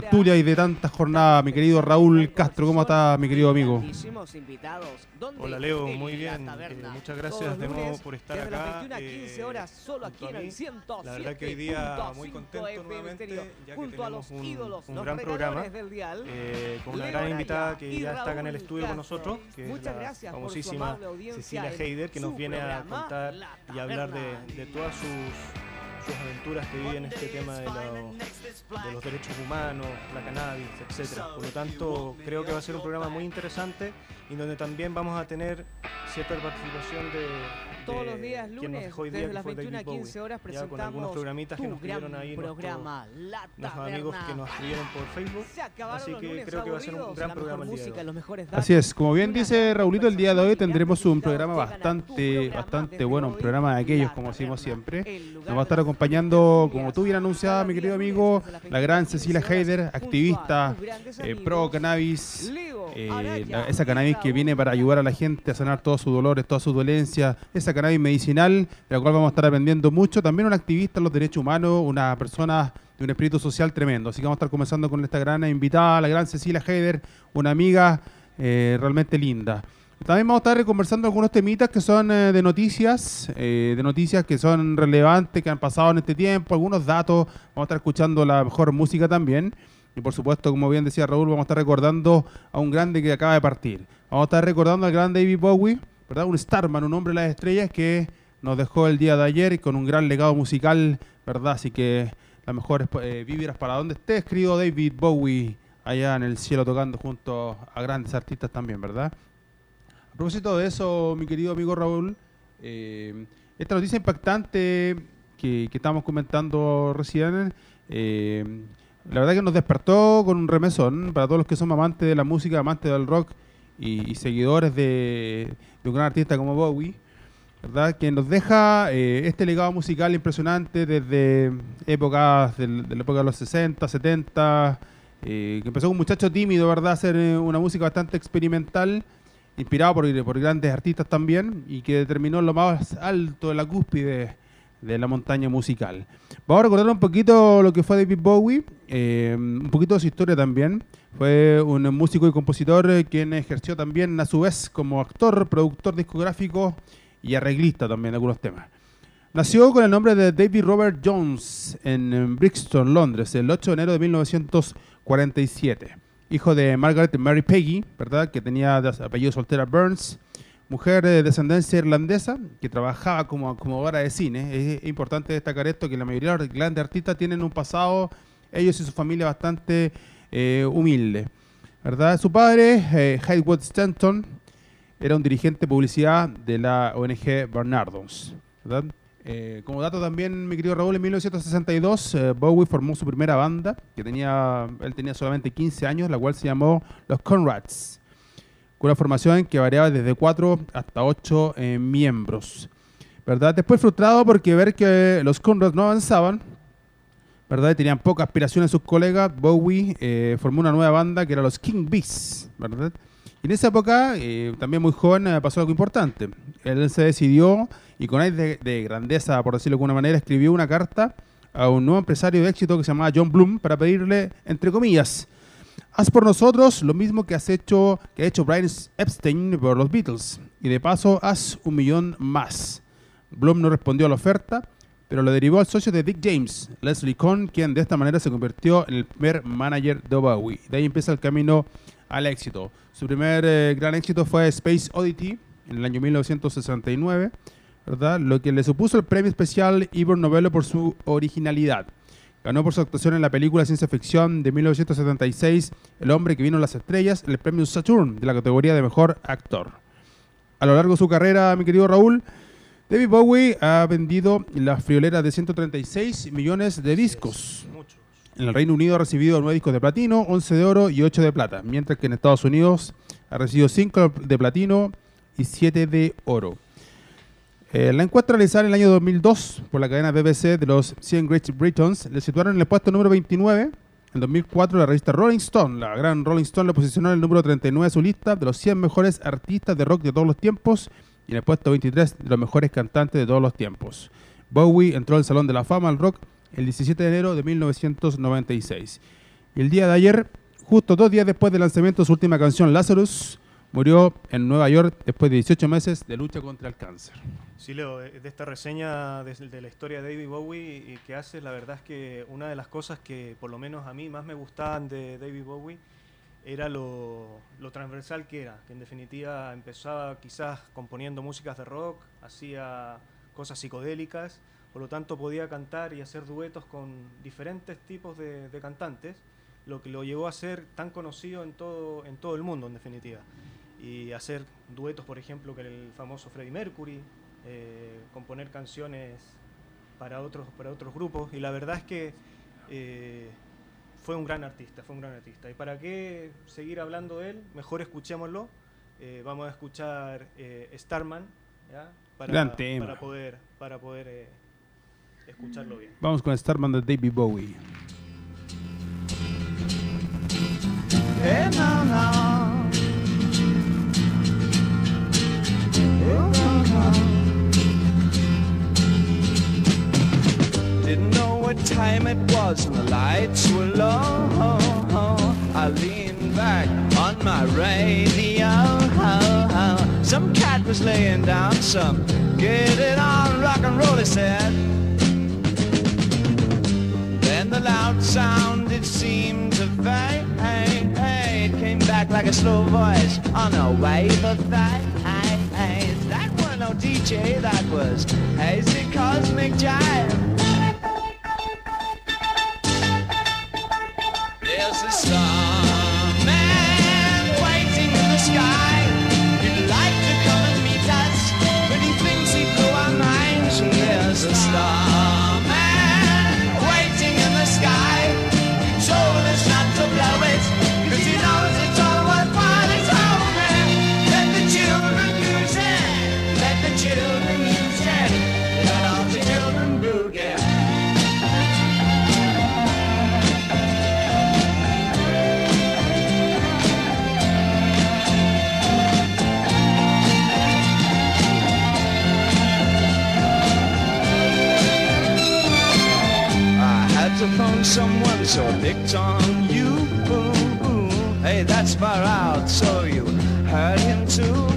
tertulia y de tantas jornadas, mi querido Raúl Castro. ¿Cómo está, mi querido amigo? Hola Leo, muy bien. Eh, muchas gracias de nuevo por estar acá. Eh, solo aquí en el La verdad que hoy día muy contento nuevamente, ya que tenemos un, un gran programa eh, con una gran invitada que ya está acá en el estudio con nosotros, que es la famosísima Cecilia Heider, que nos viene a contar y hablar de, de todas sus sus aventuras que viven este tema de, de, los derechos humanos, la cannabis, etcétera. Por lo tanto, creo que va a ser un programa muy interesante y donde también vamos a tener cierta participación de, todos los días lunes desde las 21 a 15 horas presentamos con algunos programitas que nos gran ahí programa nuestros, amigos que nos escribieron por Facebook. Así que creo que va a ser un gran programa así es como bien dice Raulito el día de hoy tendremos un programa bastante bastante bueno un programa de aquellos como decimos siempre. nos va a estar acompañando como tú bien anunciada mi querido amigo la gran Cecilia Heider activista eh, pro cannabis eh, esa cannabis que viene para ayudar a la gente a sanar todos sus dolores todas sus dolencias esa cannabis medicinal, de la cual vamos a estar aprendiendo mucho. También un activista en los derechos humanos, una persona de un espíritu social tremendo. Así que vamos a estar comenzando con esta gran invitada, la gran Cecilia Heider, una amiga eh, realmente linda. También vamos a estar conversando algunos temitas que son eh, de noticias, eh, de noticias que son relevantes, que han pasado en este tiempo, algunos datos. Vamos a estar escuchando la mejor música también. Y por supuesto, como bien decía Raúl, vamos a estar recordando a un grande que acaba de partir. Vamos a estar recordando al gran David Bowie, un Starman, un hombre de las estrellas que nos dejó el día de ayer con un gran legado musical, ¿verdad? Así que las mejores eh, víveras para donde esté, escrito David Bowie allá en el cielo tocando junto a grandes artistas también, ¿verdad? A propósito de eso, mi querido amigo Raúl, eh, esta noticia impactante que, estamos comentando recién, eh, la verdad que nos despertó con un remesón para todos los que somos amantes de la música, amantes del rock y seguidores de, de un gran artista como Bowie, ¿verdad? que nos deja eh, este legado musical impresionante desde épocas de, la época de los 60, 70, eh, que empezó un muchacho tímido, ¿verdad? a hacer eh, una música bastante experimental, inspirado por, por grandes artistas también, y que determinó lo más alto de la cúspide de la montaña musical. Vamos a recordar un poquito lo que fue David Bowie, un poquito de su historia también. Fue un músico y compositor eh, quien ejerció también a su vez como actor, productor discográfico y arreglista también de algunos temas. Nació con el nombre de David Robert Jones en Brixton, Londres, el 8 de enero de 1947. Hijo de Margaret Mary Peggy, ¿verdad? que tenía apellido soltera Burns, mujer de descendencia irlandesa que trabajaba como acomodadora de cine. Es importante destacar esto, que la mayoría de los grandes artistas tienen un pasado, ellos y su familia, bastante eh, humilde. ¿verdad? Su padre, eh, Stanton, era un dirigente de publicidad de la ONG Bernardos. Eh, como dato también, mi querido Raúl, en 1962 eh, Bowie formó su primera banda, que tenía, él tenía solamente 15 años, la cual se llamó Los Conrads, con una formación que variaba desde 4 hasta 8 miembros. ¿verdad? Después frustrado porque ver que los Conrads no avanzaban, ¿verdad? Tenían poca aspiración en sus colegas. Bowie eh, formó una nueva banda que era los King Bees, ¿verdad? Y en esa época, eh, también muy joven, eh, pasó algo importante. Él se decidió, y con aire de, grandeza, por decirlo de alguna manera, escribió una carta a un nuevo empresario de éxito que se llamaba John Bloom para pedirle, entre comillas, haz por nosotros lo mismo que has hecho, que ha hecho Brian Epstein por los Beatles, y de paso haz un millón más. Bloom no respondió a la oferta, pero lo derivó al socio de Dick James, Leslie Cohn, quien de esta manera se convirtió en el primer manager de Bowie. De ahí empieza el camino al éxito. Su primer eh, gran éxito fue Space Oddity en el año 1969, ¿verdad? lo que le supuso el premio especial Ivor Novello por su originalidad. Ganó por su actuación en la película ciencia ficción de 1976 El hombre que vino a las estrellas, el premio Saturn de la categoría de mejor actor. A lo largo de su carrera, mi querido Raúl, David Bowie ha vendido la friolera de 136 millones de discos. En el Reino Unido ha recibido 9 discos de platino, 11 de oro y 8 de plata, mientras que en Estados Unidos ha recibido 5 de platino y 7 de oro. Eh, la encuesta realizada en el año 2002 por la cadena BBC de los 100 Great Britons le situaron en el puesto número 29. En 2004 la revista Rolling Stone, la gran Rolling Stone, le posicionó en el número 39 de su lista de los 100 mejores artistas de rock de todos los tiempos y en el puesto 23 de los mejores cantantes de todos los tiempos. Bowie entró al Salón de la Fama al Rock el 17 de enero de 1996. Y el día de ayer, justo dos días después del lanzamiento de su última canción, Lazarus, murió en Nueva York después de 18 meses de lucha contra el cáncer. Sí, Leo, de esta reseña de, la historia de David Bowie que hace, la verdad es que una de las cosas que por lo menos a mí más me gustaban de David Bowie era lo, transversal que era, que en definitiva empezaba quizás componiendo músicas de rock, hacía cosas psicodélicas, por lo tanto podía cantar y hacer duetos con diferentes tipos de, cantantes, lo que lo llevó a ser tan conocido en todo, en todo el mundo en definitiva. Y hacer duetos, por ejemplo, con el famoso Freddie Mercury, eh, componer canciones para otros, para otros grupos, y la verdad es que eh, fue un gran artista, fue un gran artista. ¿Y para qué seguir hablando de él? Mejor escuchémoslo. Eh, vamos a escuchar eh, Starman, Para, para poder, para poder eh, escucharlo bien. Vamos con Starman de David Bowie. What time it was and the lights were low. I leaned back on my radio. Some cat was laying down some get it on rock and roll, he said. Then the loud sound it seemed to fade. It came back like a slow voice on a wave of is that was no DJ, that was hazy cosmic jive. So picked on you. Boo Hey, that's far out, so you heard him too.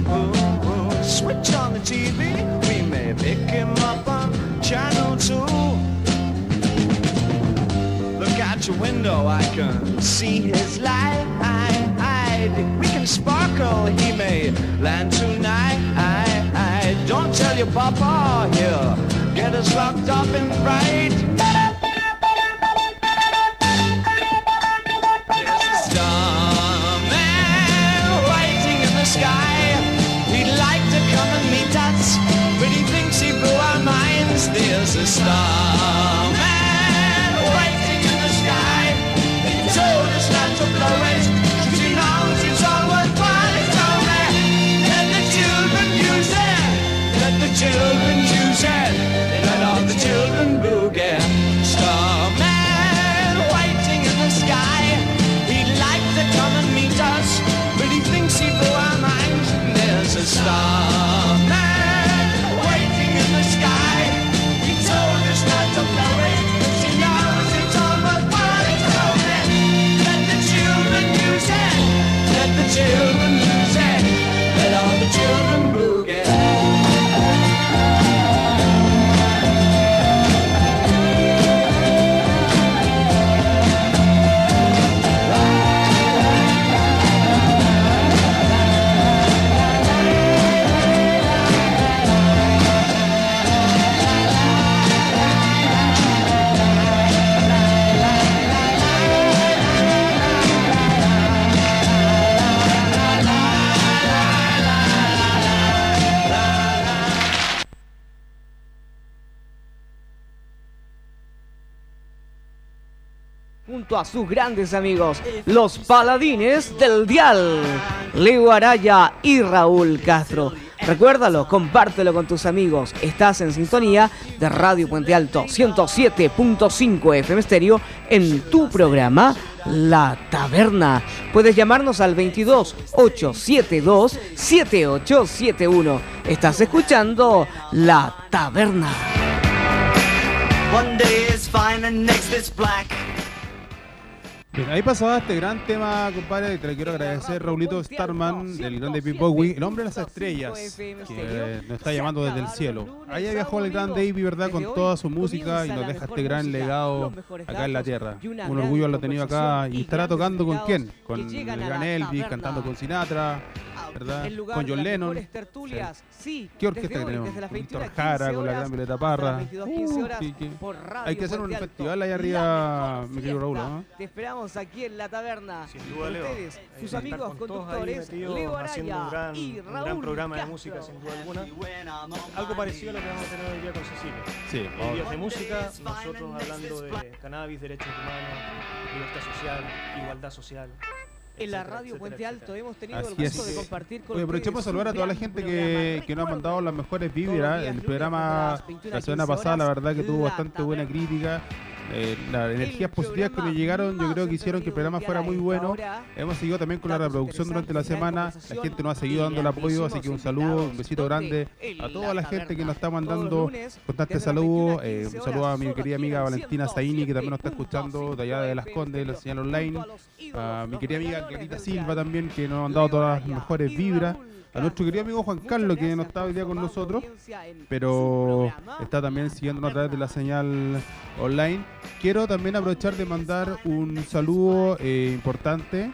Switch on the TV, we may pick him up on channel two. Look out your window, I can see his light. We can sparkle, he may land tonight. Don't tell your papa, he'll get us locked up in fright. Star a sus grandes amigos, los paladines del dial, Leo Araya y Raúl Castro. Recuérdalo, compártelo con tus amigos. Estás en sintonía de Radio Puente Alto 107.5 FM Stereo en tu programa La Taberna. Puedes llamarnos al 22 872 7871. Estás escuchando La Taberna. Ahí pasaba este gran tema, compadre. Te le quiero agradecer, Raulito Starman, del grande Pip Bowie, el hombre de las estrellas, que nos está llamando desde el cielo. Ahí viajó el gran Davey, ¿verdad? Con toda su música y nos deja este gran legado acá en la tierra. Un orgullo lo ha tenido acá y estará tocando con quién? Con el gran Elvis, cantando con Sinatra. ¿Verdad? con John Lennon. tertulias, sí. ¿Qué orquesta tenemos? Víctor Jara, con la gran Violeta Parra. Uh, Hay que hacer un festival ahí arriba, mi querido Raúl. ¿no? Te esperamos aquí en la taberna. Sin duda, Leo. Ustedes, tus amigos conductores, Leo Araya un gran, y Raúl un gran programa de música, sin duda alguna. Algo parecido a lo que vamos a tener hoy día con Cecilia. Sí, hoy días de música, nosotros hablando de cannabis, derechos humanos, libertad social, igualdad social en la radio Puente Alto hemos tenido el gusto de compartir con Oye, aprovechemos a saludar a toda la gente que, que, nos ha mandado las mejores vibras. El programa la semana pasada, la verdad que tuvo bastante buena crítica. Eh, las energías positivas que nos llegaron, yo creo que hicieron que el programa fuera muy bueno. Hemos seguido también con la reproducción durante la semana. La gente nos ha seguido dando el apoyo, así que un saludo, un besito grande a toda la gente que nos está mandando constantes saludos. Eh, un saludo a mi querida amiga Valentina Zaini, que también nos está escuchando de allá de Las Condes, la señal online. A mi querida amiga Clarita Silva también, que nos han dado todas las mejores vibras a nuestro querido amigo Juan Carlos, que no está hoy día con nosotros, pero está también siguiéndonos a través de la señal online. Quiero también aprovechar de mandar un saludo eh, importante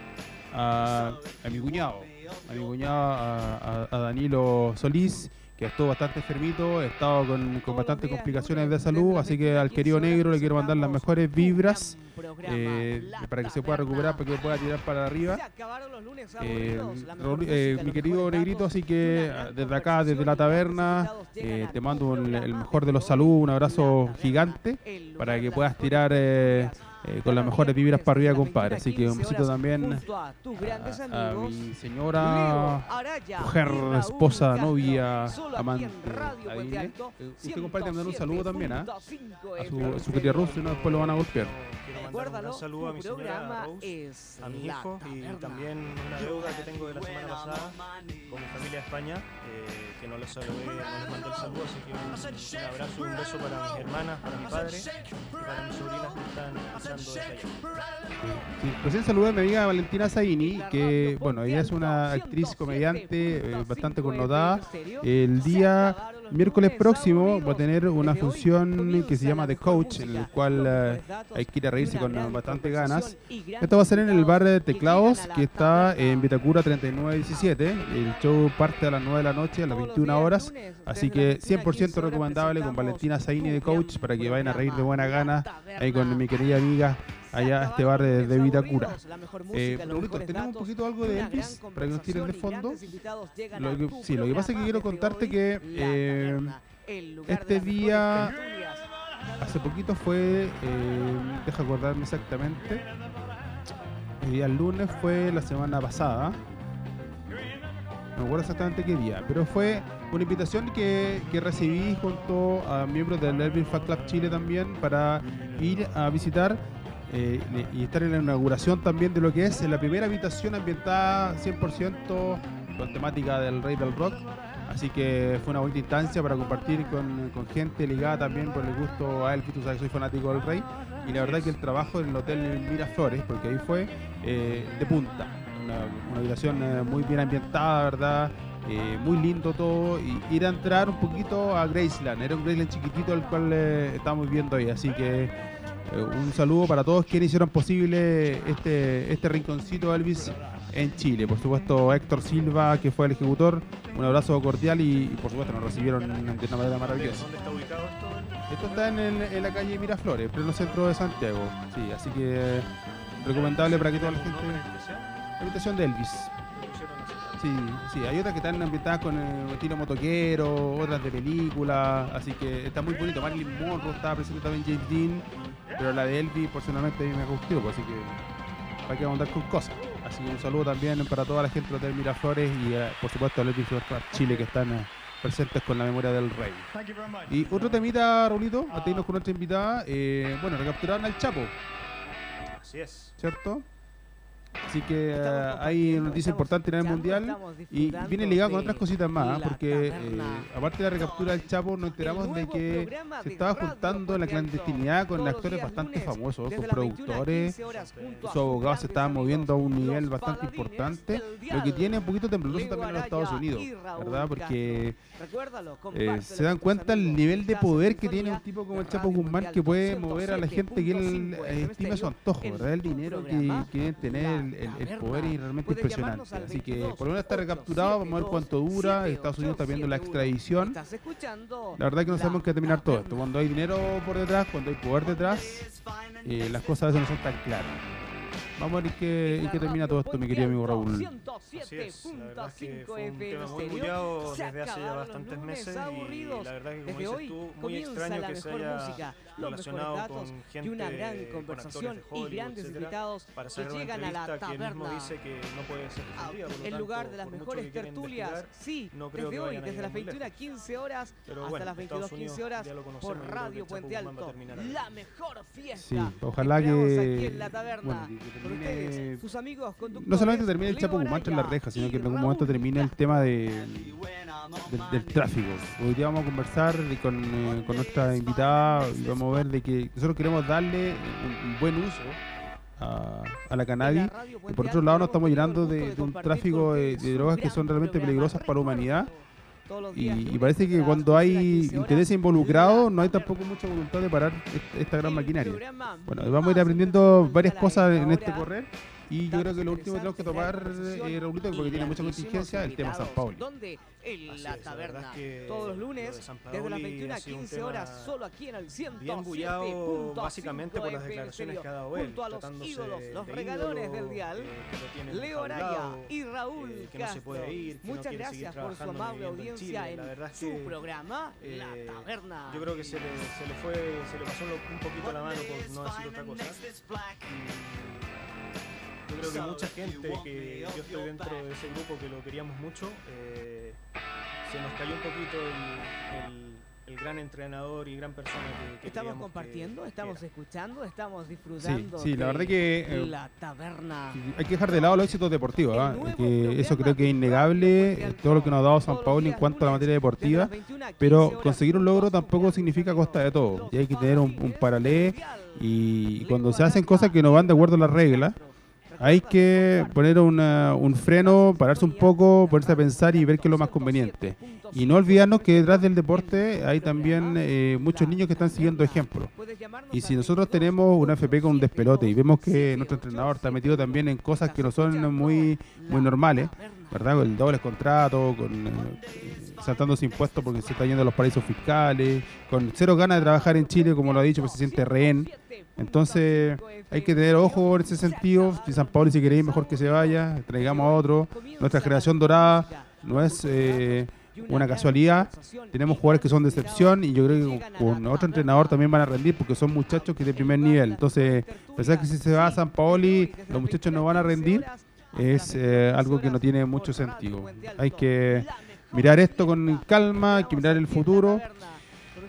a, mi cuñado, a mi cuñado, a, a Danilo Solís que estuvo bastante enfermito, he estado con, con bastantes complicaciones de salud, así que al querido negro le quiero mandar las mejores vibras eh, para que se pueda recuperar, para que pueda tirar para arriba. Eh, eh, mi querido negrito, así que desde acá, desde la taberna, te mando el mejor de los saludos, un abrazo gigante para que puedas tirar eh, con las mejores vibras para arriba, compadre. Así que un besito también a, mi señora, mujer, esposa, novia, amante. Eh, usted, compadre, mandar un saludo también ¿ah? a su, su querida Ruth, no después lo van a golpear. Mandar un saludo a mi señora Rose, a mi hijo y también una deuda que tengo de la semana pasada con mi familia de España, eh, que no les saludé, no les mandé el saludo, así que un, un abrazo y un beso para mis hermanas, para mi padre y para mis sobrinas que están recién saludé a mi amiga Valentina Zaini, que bueno, ella es una actriz comediante eh, bastante connotada. El día miércoles próximo va a tener una función que se llama The Coach, en el cual eh, hay que ir a reírse con bastante ganas. Esto va a ser en el bar de Teclados, que está en Vitacura 3917. El show parte a las 9 de la noche, a las 21 horas. Así que 100% recomendable con Valentina Zaini de Coach para que vayan a reír de buena gana ahí con mi querida amiga allá a este bar de, de Vitacura. Eh, tenemos un poquito algo de Elvis para que nos tiren de fondo. Lo que, sí, lo que pasa es que quiero contarte que eh, este día, hace poquito fue, eh, deja acordarme exactamente, el día lunes fue la semana pasada. No me acuerdo exactamente qué día, pero fue una invitación que, que recibí junto a miembros del Elvis Fan Club Chile también para ir a visitar eh, y estar en la inauguración también de lo que es la primera habitación ambientada 100% con temática del Rey del Rock. Así que fue una bonita instancia para compartir con, con gente ligada también por el gusto a él, que tú sabes que soy fanático del Rey. Y la verdad que el trabajo en el Hotel Miraflores, porque ahí fue eh, de punta. Una, habitación eh, muy bien ambientada, ¿verdad? muy lindo todo. Y ir a entrar un poquito a Graceland. Era un Graceland chiquitito el cual estamos viendo ahí. Así que eh, un saludo para todos quienes hicieron posible este, este rinconcito Elvis en Chile. Por supuesto, Héctor Silva, que fue el ejecutor, un abrazo cordial y, por supuesto nos recibieron de una manera maravillosa. ¿Dónde está ubicado esto? Esto está en, la calle Miraflores, pleno centro de Santiago. Sí, así que recomendable para que toda la gente. La habitación de Elvis. Sí, sí, hay otras que están ambientadas con el estilo motoquero, otras de película, así que está muy bonito. Marilyn Monroe estaba presente también James Dean, pero la de Elvis personalmente a mí me gustó, pues, así que para que andar con cosas. Así que un saludo también para toda la gente de Hotel Miraflores y eh, por supuesto a Elvis Chile que están eh, presentes con la memoria del rey. Y otro temita, Raulito, a con nuestra invitada, eh, bueno, recapturaron al Chapo. Así es. ¿Cierto? Así que uh, hay noticia importante en el Mundial y viene ligado con otras cositas más, porque eh, aparte de la recaptura del Chapo, nos enteramos de que se estaba juntando la clandestinidad con actores bastante famosos, con productores, sus abogados se estaban moviendo a un nivel bastante importante, lo que tiene un poquito tembloroso también en los Estados Unidos, ¿verdad? Porque eh, se dan cuenta el nivel de poder que tiene un tipo como el Chapo Guzmán que puede mover a la gente que él estima su antojo, ¿verdad? El dinero que quieren tener, el, poder es realmente impresionante. Así que por lo menos está recapturado, vamos a ver cuánto dura. Estados Unidos está viendo la extradición. La verdad es que no sabemos qué terminar todo esto. Cuando hay dinero por detrás, cuando hay poder detrás, eh, las cosas a veces no son tan claras. Vamos a ver qué, qué termina todo esto, mi querido amigo Raúl. Así es, la verdad es que fue un tema muy bullado desde hace ya bastantes meses y la verdad que como dices tú, muy extraño que se haya relacionado con gente, una gran conversación y grandes invitados para que llegan a la taberna. Que dice que no puede ser defendida, por lo el lugar de las mejores tertulias, sí, no creo desde hoy, desde las 21 15 horas Pero hasta las 22 15 horas por Radio Puente Alto, la mejor fiesta. Sí, ojalá que, aquí en la taberna. Bueno, ustedes, sus amigos no solamente termine el Chapo Guzmán en la reja, sino que en algún momento termine el tema de, del, del, tráfico. Hoy día vamos a conversar con, eh, con nuestra invitada y vamos a ver de que nosotros queremos darle un, un buen uso a, a, la cannabis y por otro lado nos estamos llenando de, de un tráfico de, de, drogas que son realmente peligrosas para la humanidad y, y, parece que cuando hay interés involucrado no hay tampoco mucha voluntad de parar esta gran maquinaria. Bueno, vamos a ir aprendiendo varias cosas en este correr y yo creo que lo último que tenemos que tomar, eh, Raulito, porque tiene mucha contingencia, el tema San Paulo. En la taberna. Todos los lunes, desde las 21 a 15 horas, solo aquí en el 107.5 Bien bullado, básicamente por las declaraciones que ha dado él. Junto a los ídolos, los regadores del dial, eh, Leo Araya y Raúl eh, que no se puede ir, Muchas no gracias por su amable audiencia en, en su que, programa, eh, La Taberna. Yo creo que se le, se le fue, se le pasó un poquito la mano por no decir otra cosa. Yo creo que mucha gente que yo estoy dentro de ese grupo que lo queríamos mucho, eh, se nos cayó un poquito el, el, el, gran entrenador y gran persona que, que estamos compartiendo, que, estamos que escuchando, estamos disfrutando. Sí, sí la verdad que eh, la taberna. Hay que dejar de lado los éxitos deportivos, ¿eh? que eso creo que es innegable todo lo que nos ha dado San Paulo en cuanto a la materia deportiva, pero conseguir un logro tampoco significa costa de todo. Y hay que tener un, un paralelo y cuando se hacen cosas que no van de acuerdo a las reglas hay que poner una, un freno, pararse un poco, ponerse a pensar y ver qué es lo más conveniente. Y no olvidarnos que detrás del deporte hay también eh, muchos niños que están siguiendo ejemplos. Y si nosotros tenemos una FP con un despelote y vemos que nuestro entrenador está metido también en cosas que no son muy, muy normales, ¿verdad? Con el doble contrato, con eh, saltándose impuestos porque se está yendo a los paraísos fiscales, con cero ganas de trabajar en Chile, como lo ha dicho, pues se siente rehén. Entonces hay que tener ojo en ese sentido. Si San Pablo si queréis mejor que se vaya, traigamos a otro. Nuestra generación dorada no es eh, una casualidad. Tenemos jugadores que son de excepción y yo creo que con otro entrenador también van a rendir porque son muchachos que de primer nivel. Entonces, pensar que si se va a San Paoli los muchachos no van a rendir es eh, algo que no tiene mucho sentido. Hay que mirar esto con calma, hay que mirar el futuro.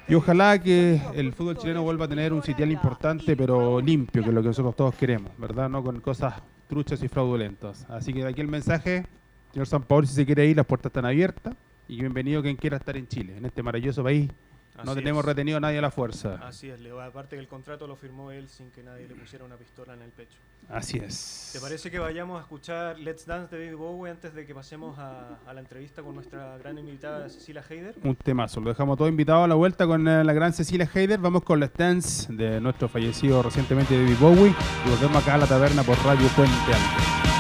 Y ojalá que el fútbol chileno vuelva a tener un sitial importante, pero limpio, que es lo que nosotros todos queremos, ¿verdad? No con cosas truchas y fraudulentas. Así que de aquí el mensaje, señor San Paolo, si se quiere ir, las puertas están abiertas. Y bienvenido quien quiera estar en Chile, en este maravilloso país. Así no tenemos es. retenido a nadie a la fuerza. Así es, Leo. Aparte que el contrato lo firmó él sin que nadie le pusiera una pistola en el pecho. Así es. ¿Te parece que vayamos a escuchar Let's Dance de David Bowie antes de que pasemos a, a la entrevista con nuestra gran invitada Cecilia Heider? Un temazo. Lo dejamos todo invitado a la vuelta con eh, la gran Cecilia Heider. Vamos con Let's Dance de nuestro fallecido recientemente David Bowie. Y volvemos acá a la taberna por Radio Puente Alto.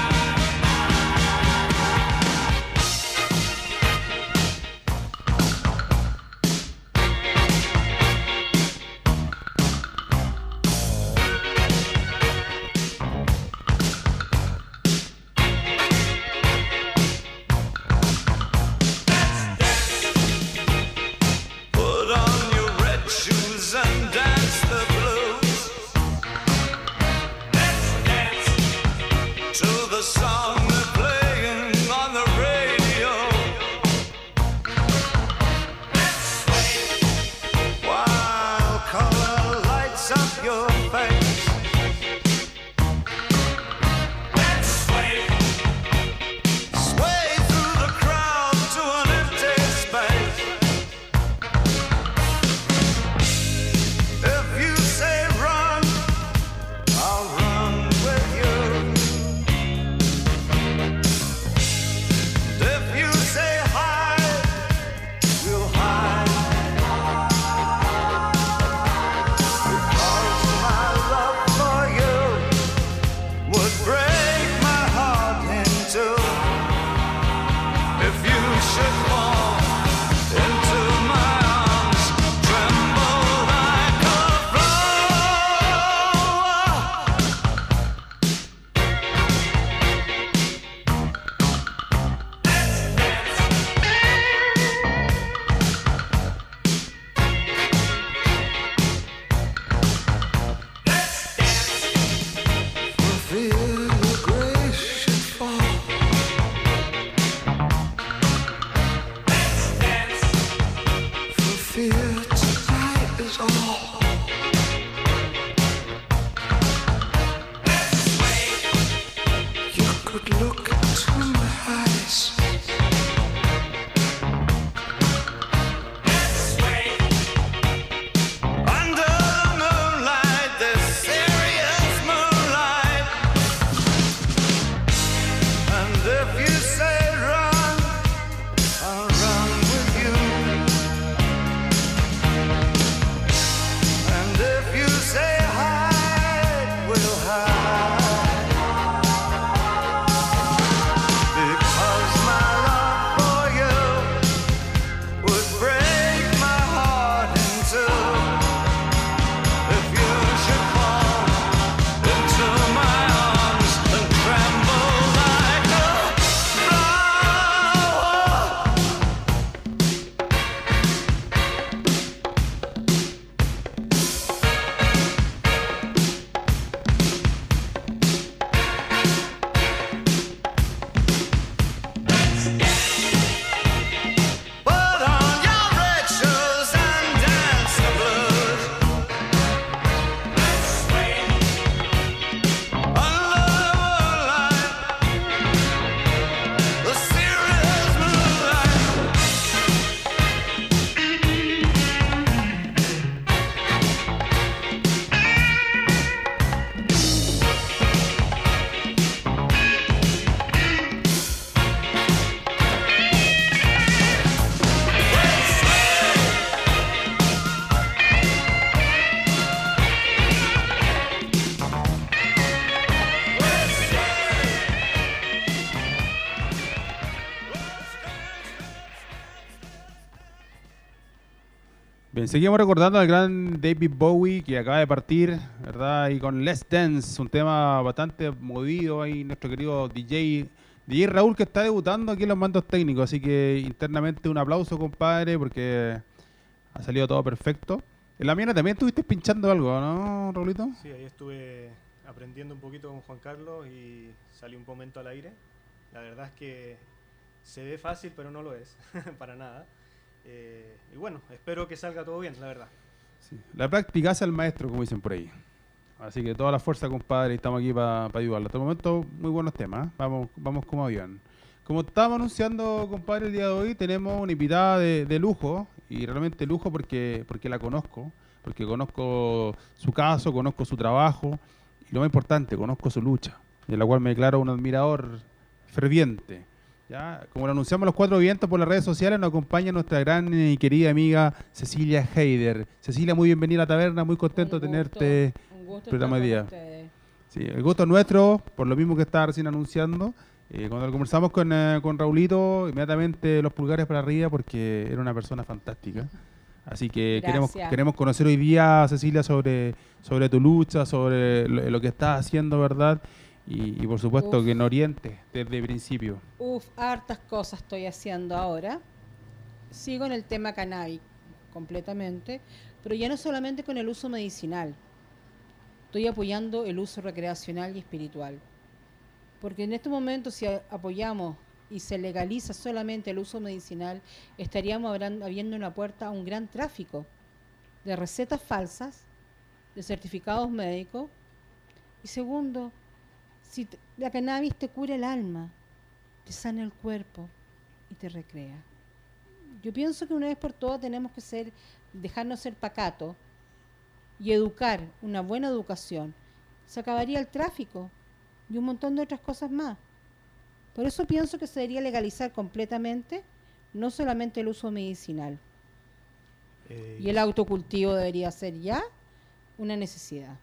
Seguimos recordando al gran David Bowie que acaba de partir, ¿verdad? Y con Let's Dance, un tema bastante movido ahí, nuestro querido DJ, DJ Raúl que está debutando aquí en los mandos técnicos, así que internamente un aplauso, compadre, porque ha salido todo perfecto. En la mía también estuviste pinchando algo, ¿no, Raulito? Sí, ahí estuve aprendiendo un poquito con Juan Carlos y salí un momento al aire. La verdad es que se ve fácil, pero no lo es, para nada. Eh, y bueno, espero que salga todo bien, la verdad. La práctica hace al maestro, como dicen por ahí. Así que toda la fuerza, compadre, estamos aquí para ayudarlo. Hasta el momento, muy buenos temas. ¿eh? Vamos, vamos como avión. Como estábamos anunciando, compadre, el día de hoy, tenemos una invitada de, lujo, y realmente lujo porque, porque la conozco, porque conozco su caso, conozco su trabajo, y lo más importante, conozco su lucha, de la cual me declaro un admirador ferviente. Como lo anunciamos los cuatro vientos por las redes sociales, nos acompaña nuestra gran y querida amiga Cecilia Heider. Cecilia, muy bienvenida a la taberna, muy contento de tenerte un gusto programa de día. Sí, el gusto es nuestro, por lo mismo que estaba recién anunciando. Eh, cuando conversamos con, eh, con Raulito, inmediatamente los pulgares para arriba porque era una persona fantástica. Así que queremos, queremos conocer hoy día, Cecilia, sobre, sobre tu lucha, sobre lo, lo que estás haciendo, ¿verdad? Y, por supuesto que en Oriente, desde el principio. Uf, hartas cosas estoy haciendo ahora. Sigo en el tema cannabis completamente, pero ya no solamente con el uso medicinal. Estoy apoyando el uso recreacional y espiritual. Porque en este momento si apoyamos y se legaliza solamente el uso medicinal, estaríamos abriendo una puerta a un gran tráfico de recetas falsas, de certificados médicos. Y segundo, si la cannabis te cura el alma, te sana el cuerpo y te recrea. Yo pienso que una vez por todas tenemos que ser, dejarnos ser pacato y educar, una buena educación. Se acabaría el tráfico y un montón de otras cosas más. Por eso pienso que se debería legalizar completamente, no solamente el uso medicinal. Eh, y el autocultivo debería ser ya una necesidad.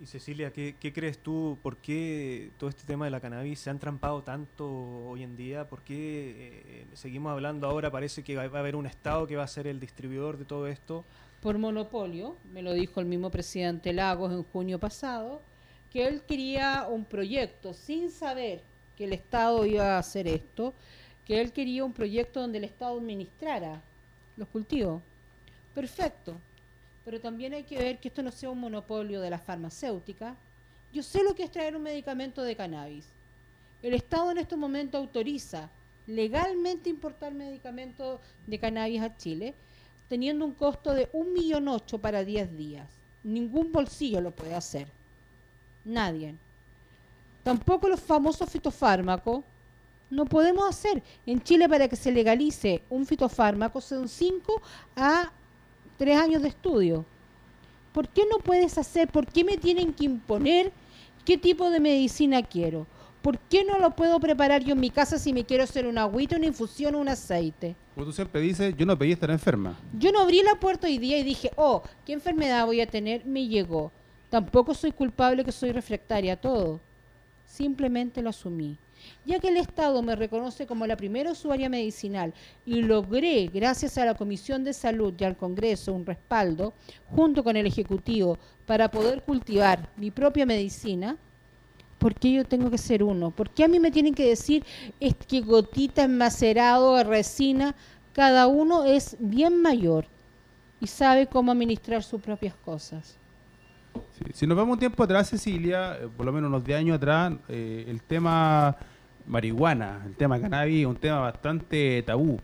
Y Cecilia, ¿qué, crees tú? ¿Por qué todo este tema de la cannabis se ha entrampado tanto hoy en día? ¿Por qué eh, seguimos hablando ahora? Parece que va a haber un Estado que va a ser el distribuidor de todo esto. Por monopolio, me lo dijo el mismo presidente Lagos en junio pasado, que él quería un proyecto sin saber que el Estado iba a hacer esto, que él quería un proyecto donde el Estado administrara los cultivos. Perfecto, pero también hay que ver que esto no sea un monopolio de la farmacéutica. Yo sé lo que es traer un medicamento de cannabis. El Estado en este momento autoriza legalmente importar medicamentos de cannabis a Chile, teniendo un costo de un millón ocho para 10 días. Ningún bolsillo lo puede hacer. Nadie. Tampoco los famosos fitofármacos no podemos hacer. En Chile para que se legalice un fitofármaco son 5 a 3 años de estudio. ¿Por qué no puedes hacer? ¿Por qué me tienen que imponer qué tipo de medicina quiero? ¿Por qué no lo puedo preparar yo en mi casa si me quiero hacer una agüita, una infusión o un aceite? Como tú siempre dices, yo no pedí estar enferma. Yo no abrí la puerta hoy día y dije, oh, ¿qué enfermedad voy a tener? Me llegó. Tampoco soy culpable que soy refractaria a todo. Simplemente lo asumí. Ya que el Estado me reconoce como la primera usuaria medicinal y logré, gracias a la Comisión de Salud y al Congreso, un respaldo, junto con el Ejecutivo, para poder cultivar mi propia medicina, ¿por qué yo tengo que ser uno? ¿Por qué a mí me tienen que decir es que gotita enmacerado, resina? Cada uno es bien mayor y sabe cómo administrar sus propias cosas. Si nos vamos un tiempo atrás, Cecilia, eh, por lo menos unos 10 años atrás, eh, el tema marihuana, el tema cannabis, un tema bastante tabú.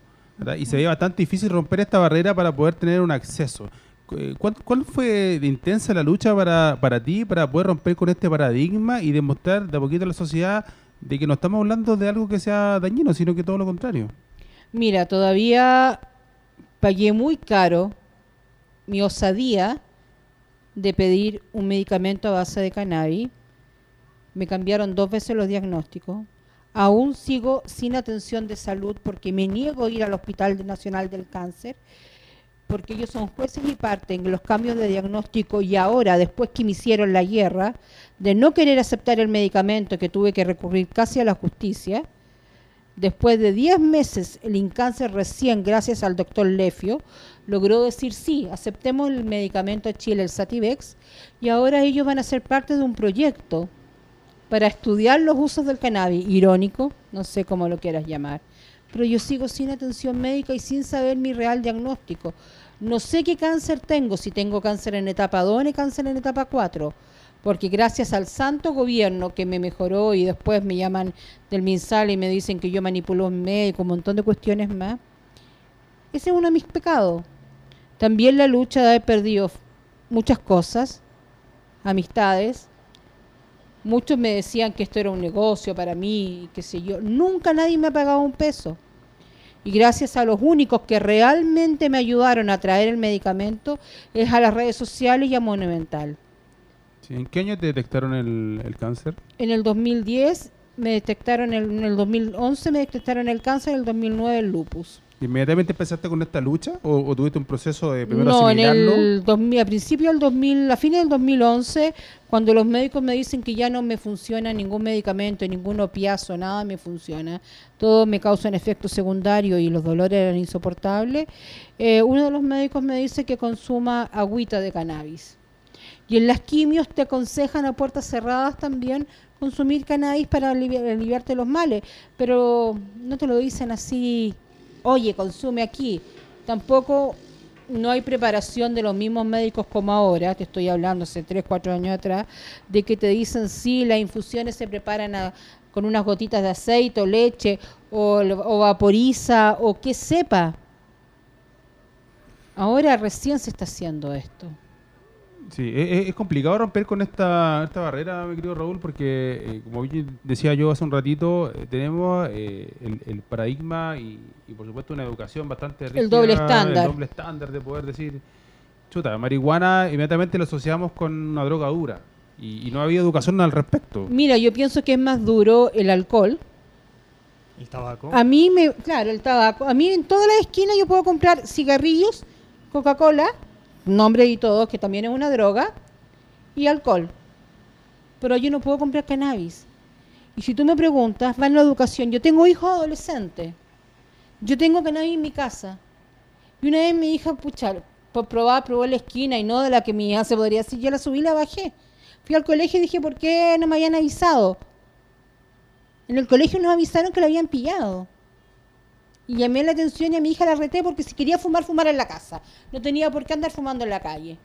Y se veía bastante difícil romper esta barrera para poder tener un acceso. Eh, ¿Cuál, fue de intensa la lucha para, para ti, para poder romper con este paradigma y demostrar de a poquito a la sociedad de que no estamos hablando de algo que sea dañino, sino que todo lo contrario? Mira, todavía pagué muy caro mi osadía de pedir un medicamento a base de cannabis. Me cambiaron dos veces los diagnósticos. Aún sigo sin atención de salud porque me niego a ir al Hospital Nacional del Cáncer porque ellos son jueces y parten en los cambios de diagnóstico y ahora, después que me hicieron la guerra, de no querer aceptar el medicamento que tuve que recurrir casi a la justicia, después de 10 meses el Incáncer recién, gracias al doctor Lefio, logró decir sí, aceptemos el medicamento a Chile, el Sativex, y ahora ellos van a ser parte de un proyecto para estudiar los usos del cannabis, irónico, no sé cómo lo quieras llamar, pero yo sigo sin atención médica y sin saber mi real diagnóstico. No sé qué cáncer tengo, si tengo cáncer en etapa 2 o cáncer en etapa 4, porque gracias al santo gobierno que me mejoró y después me llaman del MinSal y me dicen que yo manipulo un médico, un montón de cuestiones más, ese es uno de mis pecados. También la lucha de haber perdido muchas cosas, amistades, Muchos me decían que esto era un negocio para mí, qué sé yo. Nunca nadie me ha pagado un peso. Y gracias a los únicos que realmente me ayudaron a traer el medicamento es a las redes sociales y a Monumental. ¿En qué año te detectaron el, cáncer? En el 2010 me detectaron, en el 2011 me detectaron el cáncer, en el 2009 el lupus. ¿Inmediatamente empezaste con esta lucha o, tuviste un proceso de primero no, en el 2000, a principio del 2000, a fines del 2011, cuando los médicos me dicen que ya no me funciona ningún medicamento, ningún opiazo, nada me funciona, todo me causa un efecto secundario y los dolores eran insoportables, eh, uno de los médicos me dice que consuma agüita de cannabis. Y en las quimios te aconsejan a puertas cerradas también consumir cannabis para aliviarte los males, pero no te lo dicen así oye, consume aquí. Tampoco no hay preparación de los mismos médicos como ahora, te estoy hablando hace 3, 4 años atrás, de que te dicen sí, las infusiones se preparan con unas gotitas de aceite o leche o, o vaporiza o que sepa. Ahora recién se está haciendo esto. Sí, es, complicado romper con esta, esta barrera, mi querido Raúl, porque, eh, como decía yo hace un ratito, eh, tenemos eh, el, paradigma y, por supuesto, una educación bastante rígida. El doble estándar. El doble estándar de poder decir, chuta, marihuana, inmediatamente lo asociamos con una droga dura. Y, no había educación al respecto. Mira, yo pienso que es más duro el alcohol. ¿El tabaco? A mí, me, claro, el tabaco. A mí en todas las esquinas yo puedo comprar cigarrillos, Coca-Cola nombre y todo, que también es una droga, y alcohol. Pero yo no puedo comprar cannabis. Y si tú me preguntas, va en la educación. Yo tengo hijos adolescentes. Yo tengo cannabis en mi casa. Y una vez mi hija, pucha, por probar, probó la esquina y no de la que mi hija se podría decir, yo la subí la bajé. Fui al colegio y dije, ¿por qué no me habían avisado? En el colegio nos avisaron que la habían pillado. Y llamé la atención y a mi hija la reté porque si quería fumar, fumar en la casa. No tenía por qué andar fumando en la calle.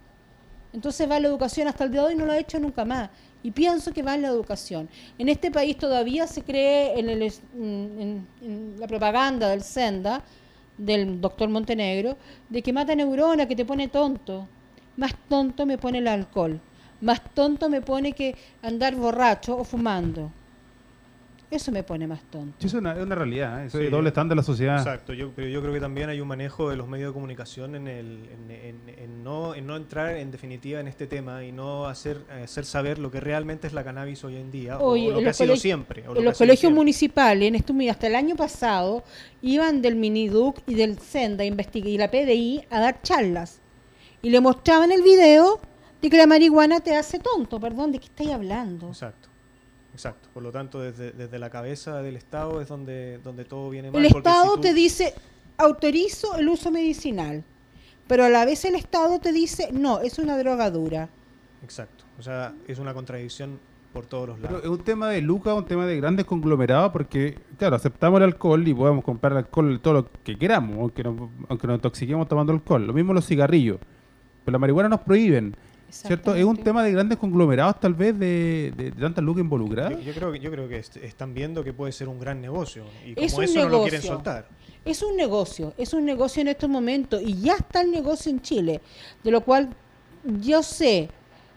Entonces va la educación hasta el día de hoy no lo ha hecho nunca más. Y pienso que va en la educación. En este país todavía se cree en, el, en, la propaganda del Senda, del doctor Montenegro, de que mata neurona, que te pone tonto. Más tonto me pone el alcohol. Más tonto me pone que andar borracho o fumando. Eso me pone más tonto. Sí, es una, es una realidad, ¿eh? eso es doble estándar de la sociedad. Exacto, yo, pero yo creo que también hay un manejo de los medios de comunicación en, el, en, en, no, en no entrar en definitiva en este tema y no hacer, hacer saber lo que realmente es la cannabis hoy en día, o, lo que ha sido siempre. en los colegios municipales, en esto, hasta el año pasado, iban del Miniduc y del Senda y la PDI a dar charlas. Y le mostraban el video de que la marihuana te hace tonto, perdón, ¿de qué estáis hablando? Exacto. Exacto, por lo tanto desde, desde la cabeza del Estado es donde, donde todo viene mal. El Estado te dice, autorizo el uso medicinal, pero a la vez el Estado te dice, no, es una drogadura. Exacto, o sea, es una contradicción por todos los lados. es un tema de lucas, un tema de grandes conglomerados, porque, claro, aceptamos el alcohol y podemos comprar alcohol todo lo que queramos, aunque nos, aunque nos intoxiquemos tomando alcohol. Lo mismo los cigarrillos. Pero la marihuana nos prohíben. ¿Cierto? Es un tema de grandes conglomerados, tal vez, de, de, tantas lucas involucradas. Yo, creo, yo creo que están viendo que puede ser un gran negocio y como eso no lo quieren soltar. Es un negocio, es un negocio en estos momentos y ya está el negocio en Chile, de lo cual yo sé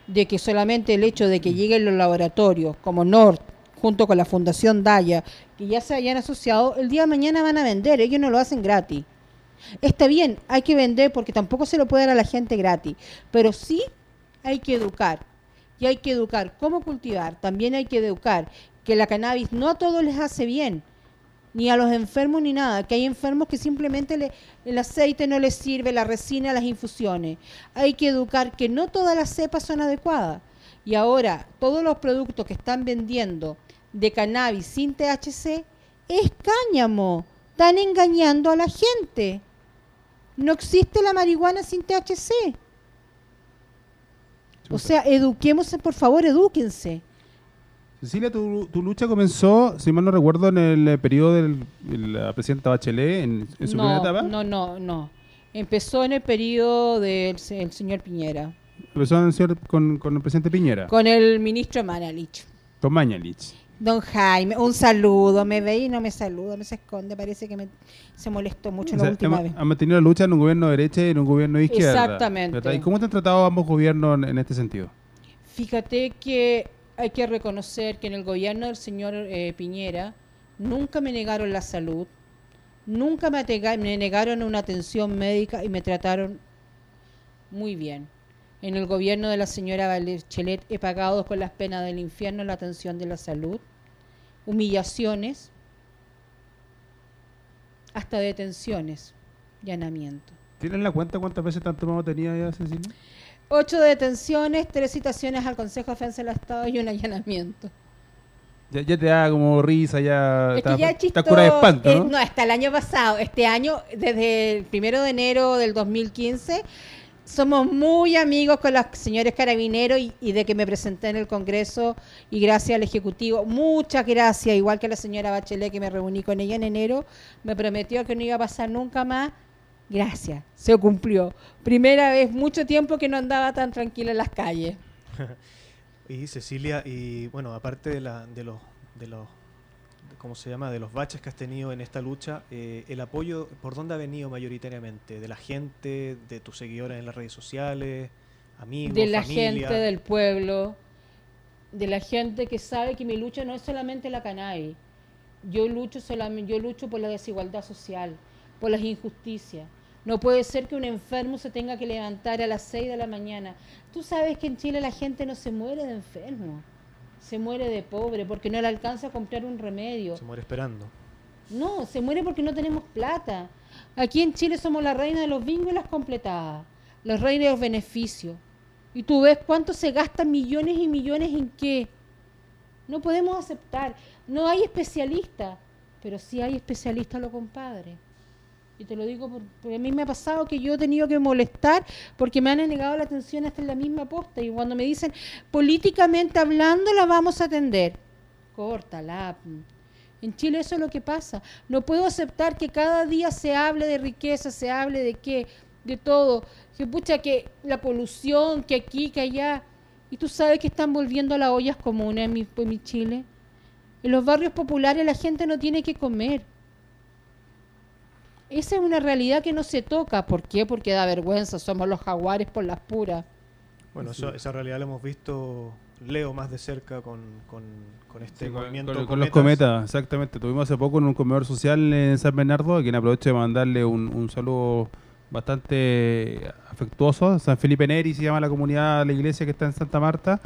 de que solamente el hecho de que lleguen los laboratorios como Nord junto con la Fundación Daya, que ya se hayan asociado, el día de mañana van a vender, ellos no lo hacen gratis. Está bien, hay que vender porque tampoco se lo puede dar a la gente gratis, pero sí hay que educar. Y hay que educar cómo cultivar. También hay que educar que la cannabis no a todos les hace bien, ni a los enfermos ni nada, que hay enfermos que simplemente el aceite no les sirve, la resina, las infusiones. Hay que educar que no todas las cepas son adecuadas. Y ahora, todos los productos que están vendiendo de cannabis sin THC es cáñamo. Están engañando a la gente. No existe la marihuana sin THC. O sea, eduquémosse, por favor, edúquense. Cecilia, tu, lucha comenzó, si mal no recuerdo, en el eh, periodo de la presidenta Bachelet, en, su primera etapa. No, no, no. Empezó en el periodo del señor Piñera. Empezó con, con, el presidente Piñera. Con el ministro Mañalich. Con Mañalich. Don Jaime, un saludo. Me ve y no me saluda, me se esconde. Parece que me, se molestó mucho la última vez. Han mantenido la lucha en un gobierno de derecha y en un gobierno de izquierda. Exactamente. ¿Y cómo te han tratado ambos gobiernos en, este sentido? Fíjate que hay que reconocer que en el gobierno del señor eh, Piñera nunca me negaron la salud, nunca me, me negaron una atención médica y me trataron muy bien. En el gobierno de la señora Bachelet he pagado con las penas del infierno la atención de la salud, humillaciones, hasta detenciones y allanamiento. ¿Tienen la cuenta cuántas veces tanto mamá tenía ya, Cecilia? Ocho detenciones, tres citaciones al Consejo de Defensa del Estado y un allanamiento. Ya, te da como risa, ya, está, ya está cura de espanto, ¿no? no, hasta el año pasado. Este año, desde el primero de enero del 2015 somos muy amigos con los señores carabineros y, de que me presenté en el Congreso y gracias al Ejecutivo, muchas gracias, igual que la señora Bachelet que me reuní con ella en enero, me prometió que no iba a pasar nunca más. Gracias, se cumplió. Primera vez, mucho tiempo que no andaba tan tranquila en las calles. y Cecilia, y bueno, aparte de, la, de los... De los ¿cómo se llama?, de los baches que has tenido en esta lucha, eh, el apoyo, ¿por dónde ha venido mayoritariamente? ¿De la gente, de tus seguidores en las redes sociales, amigos, De la gente del pueblo, de la gente que sabe que mi lucha no es solamente la cannabis. Yo lucho, solamente, yo lucho por la desigualdad social, por las injusticias. No puede ser que un enfermo se tenga que levantar a las 6 de la mañana. Tú sabes que en Chile la gente no se muere de enfermo se muere de pobre porque no le alcanza a comprar un remedio. Se muere esperando. No, se muere porque no tenemos plata. Aquí en Chile somos la reina de los bingos y las completadas, los reyes de los beneficios. Y tú ves cuánto se gastan millones y millones en qué. No podemos aceptar. No hay especialistas, pero sí hay especialistas, lo compadre. Y te lo digo porque a mí me ha pasado que yo he tenido que molestar porque me han negado la atención hasta en la misma posta. Y cuando me dicen, políticamente hablando, la vamos a atender. Córtala. En Chile eso es lo que pasa. No puedo aceptar que cada día se hable de riqueza, se hable de qué, de todo. Que pucha, que la polución, que aquí, que allá. Y tú sabes que están volviendo a las ollas comunes en mi, en mi Chile. En los barrios populares la gente no tiene que comer esa es una realidad que no se toca. ¿Por qué? Porque da vergüenza, somos los jaguares por las puras. Bueno, esa realidad la hemos visto, Leo, más de cerca con, con, este movimiento. Con, los cometas, exactamente. Tuvimos hace poco en un comedor social en San Bernardo, a quien aprovecho de mandarle un, un saludo bastante afectuoso. San Felipe Neri se llama la comunidad, la iglesia que está en Santa Marta.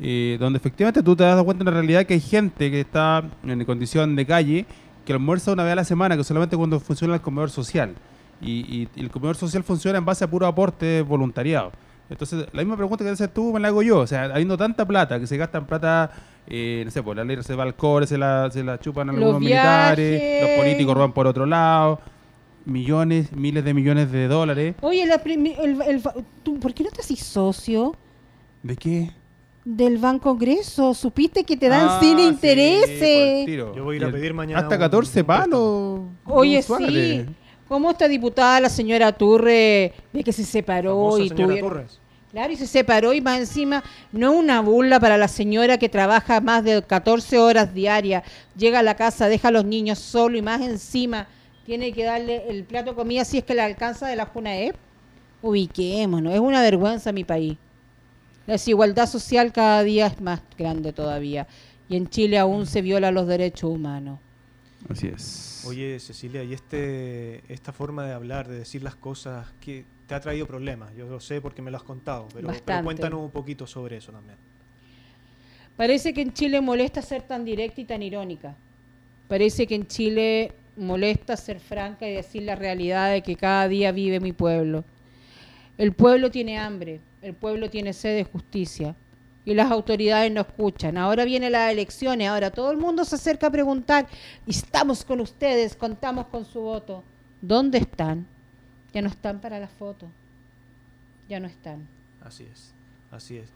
Eh, donde efectivamente tú te das cuenta en la realidad que hay gente que está en condición de calle que almuerza una vez a la semana, que solamente cuando funciona el comedor social. Y, el comedor social funciona en base a puro aporte voluntariado. Entonces, la misma pregunta que haces tú me la hago yo. O sea, habiendo tanta plata, que se gastan plata, eh, no sé, por la ley se va al core, se la, se la chupan algunos militares, los políticos roban por otro lado millones, miles de millones de dólares. Oye, el, ¿por qué no te haces socio? ¿De qué? Del Banco Congreso. Supiste que te dan ah, sin intereses. Yo voy a ir a pedir mañana. Hasta 14 palos. Oye, sí. ¿Cómo esta diputada, la señora Turre, de que se separó y tuvieron... Claro, y se separó y más encima, no una burla para la señora que trabaja más de 14 horas diarias, llega a la casa, deja a los niños solo y más encima tiene que darle el plato de comida si es que le alcanza de la JUNAEP. Ubiquémonos, es una vergüenza mi país. La desigualdad social cada día es más grande todavía. Y en Chile aún se violan los derechos humanos. Así es. Oye, Cecilia, y este, esta forma de hablar, de decir las cosas, que te ha traído problemas. Yo lo sé porque me lo has contado, pero, pero cuéntanos un poquito sobre eso también. Parece que en Chile molesta ser tan directa y tan irónica. Parece que en Chile molesta ser franca y decir la realidad de que cada día vive mi pueblo. El pueblo tiene hambre, el pueblo tiene sed de justicia y las autoridades no escuchan. Ahora vienen las elecciones, ahora todo el mundo se acerca a preguntar, estamos con ustedes, contamos con su voto. ¿Dónde están? Ya no están para la foto, ya no están. Así es, así es.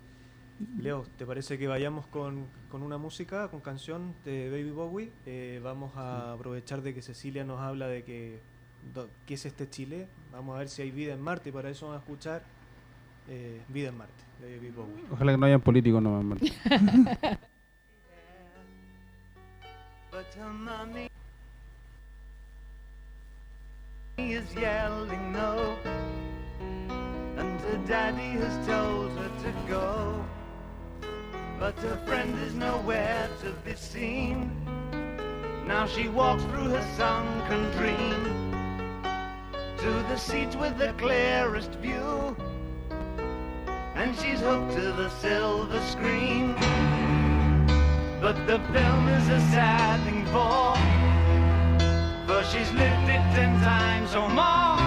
Leo, ¿te parece que vayamos con, una música, con canción de Baby Bowie? Eh, vamos a aprovechar de que Cecilia nos habla de que qué es este Chile. Vamos a ver si hay vida en Marte y para eso vamos a escuchar eh, Vida en Marte de Baby Bowie. Ojalá que no hayan políticos no en Marte. daddy has told her to go. but her friend is nowhere to be seen. Now she walks through her sunken dream to the seat with the clearest view, and she's hooked to the silver screen. But the film is a sad thing for, for she's lived it ten times or more.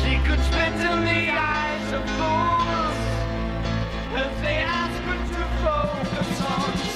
She could spit in the eyes of fools if they ask her to focus on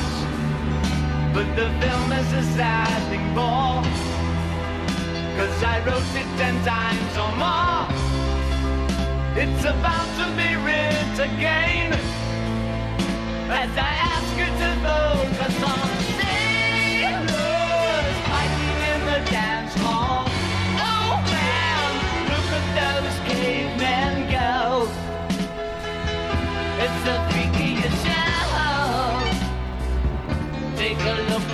But the film is a sad thing for Cause I wrote it ten times or more. It's about to be writ again As I ask you to focus on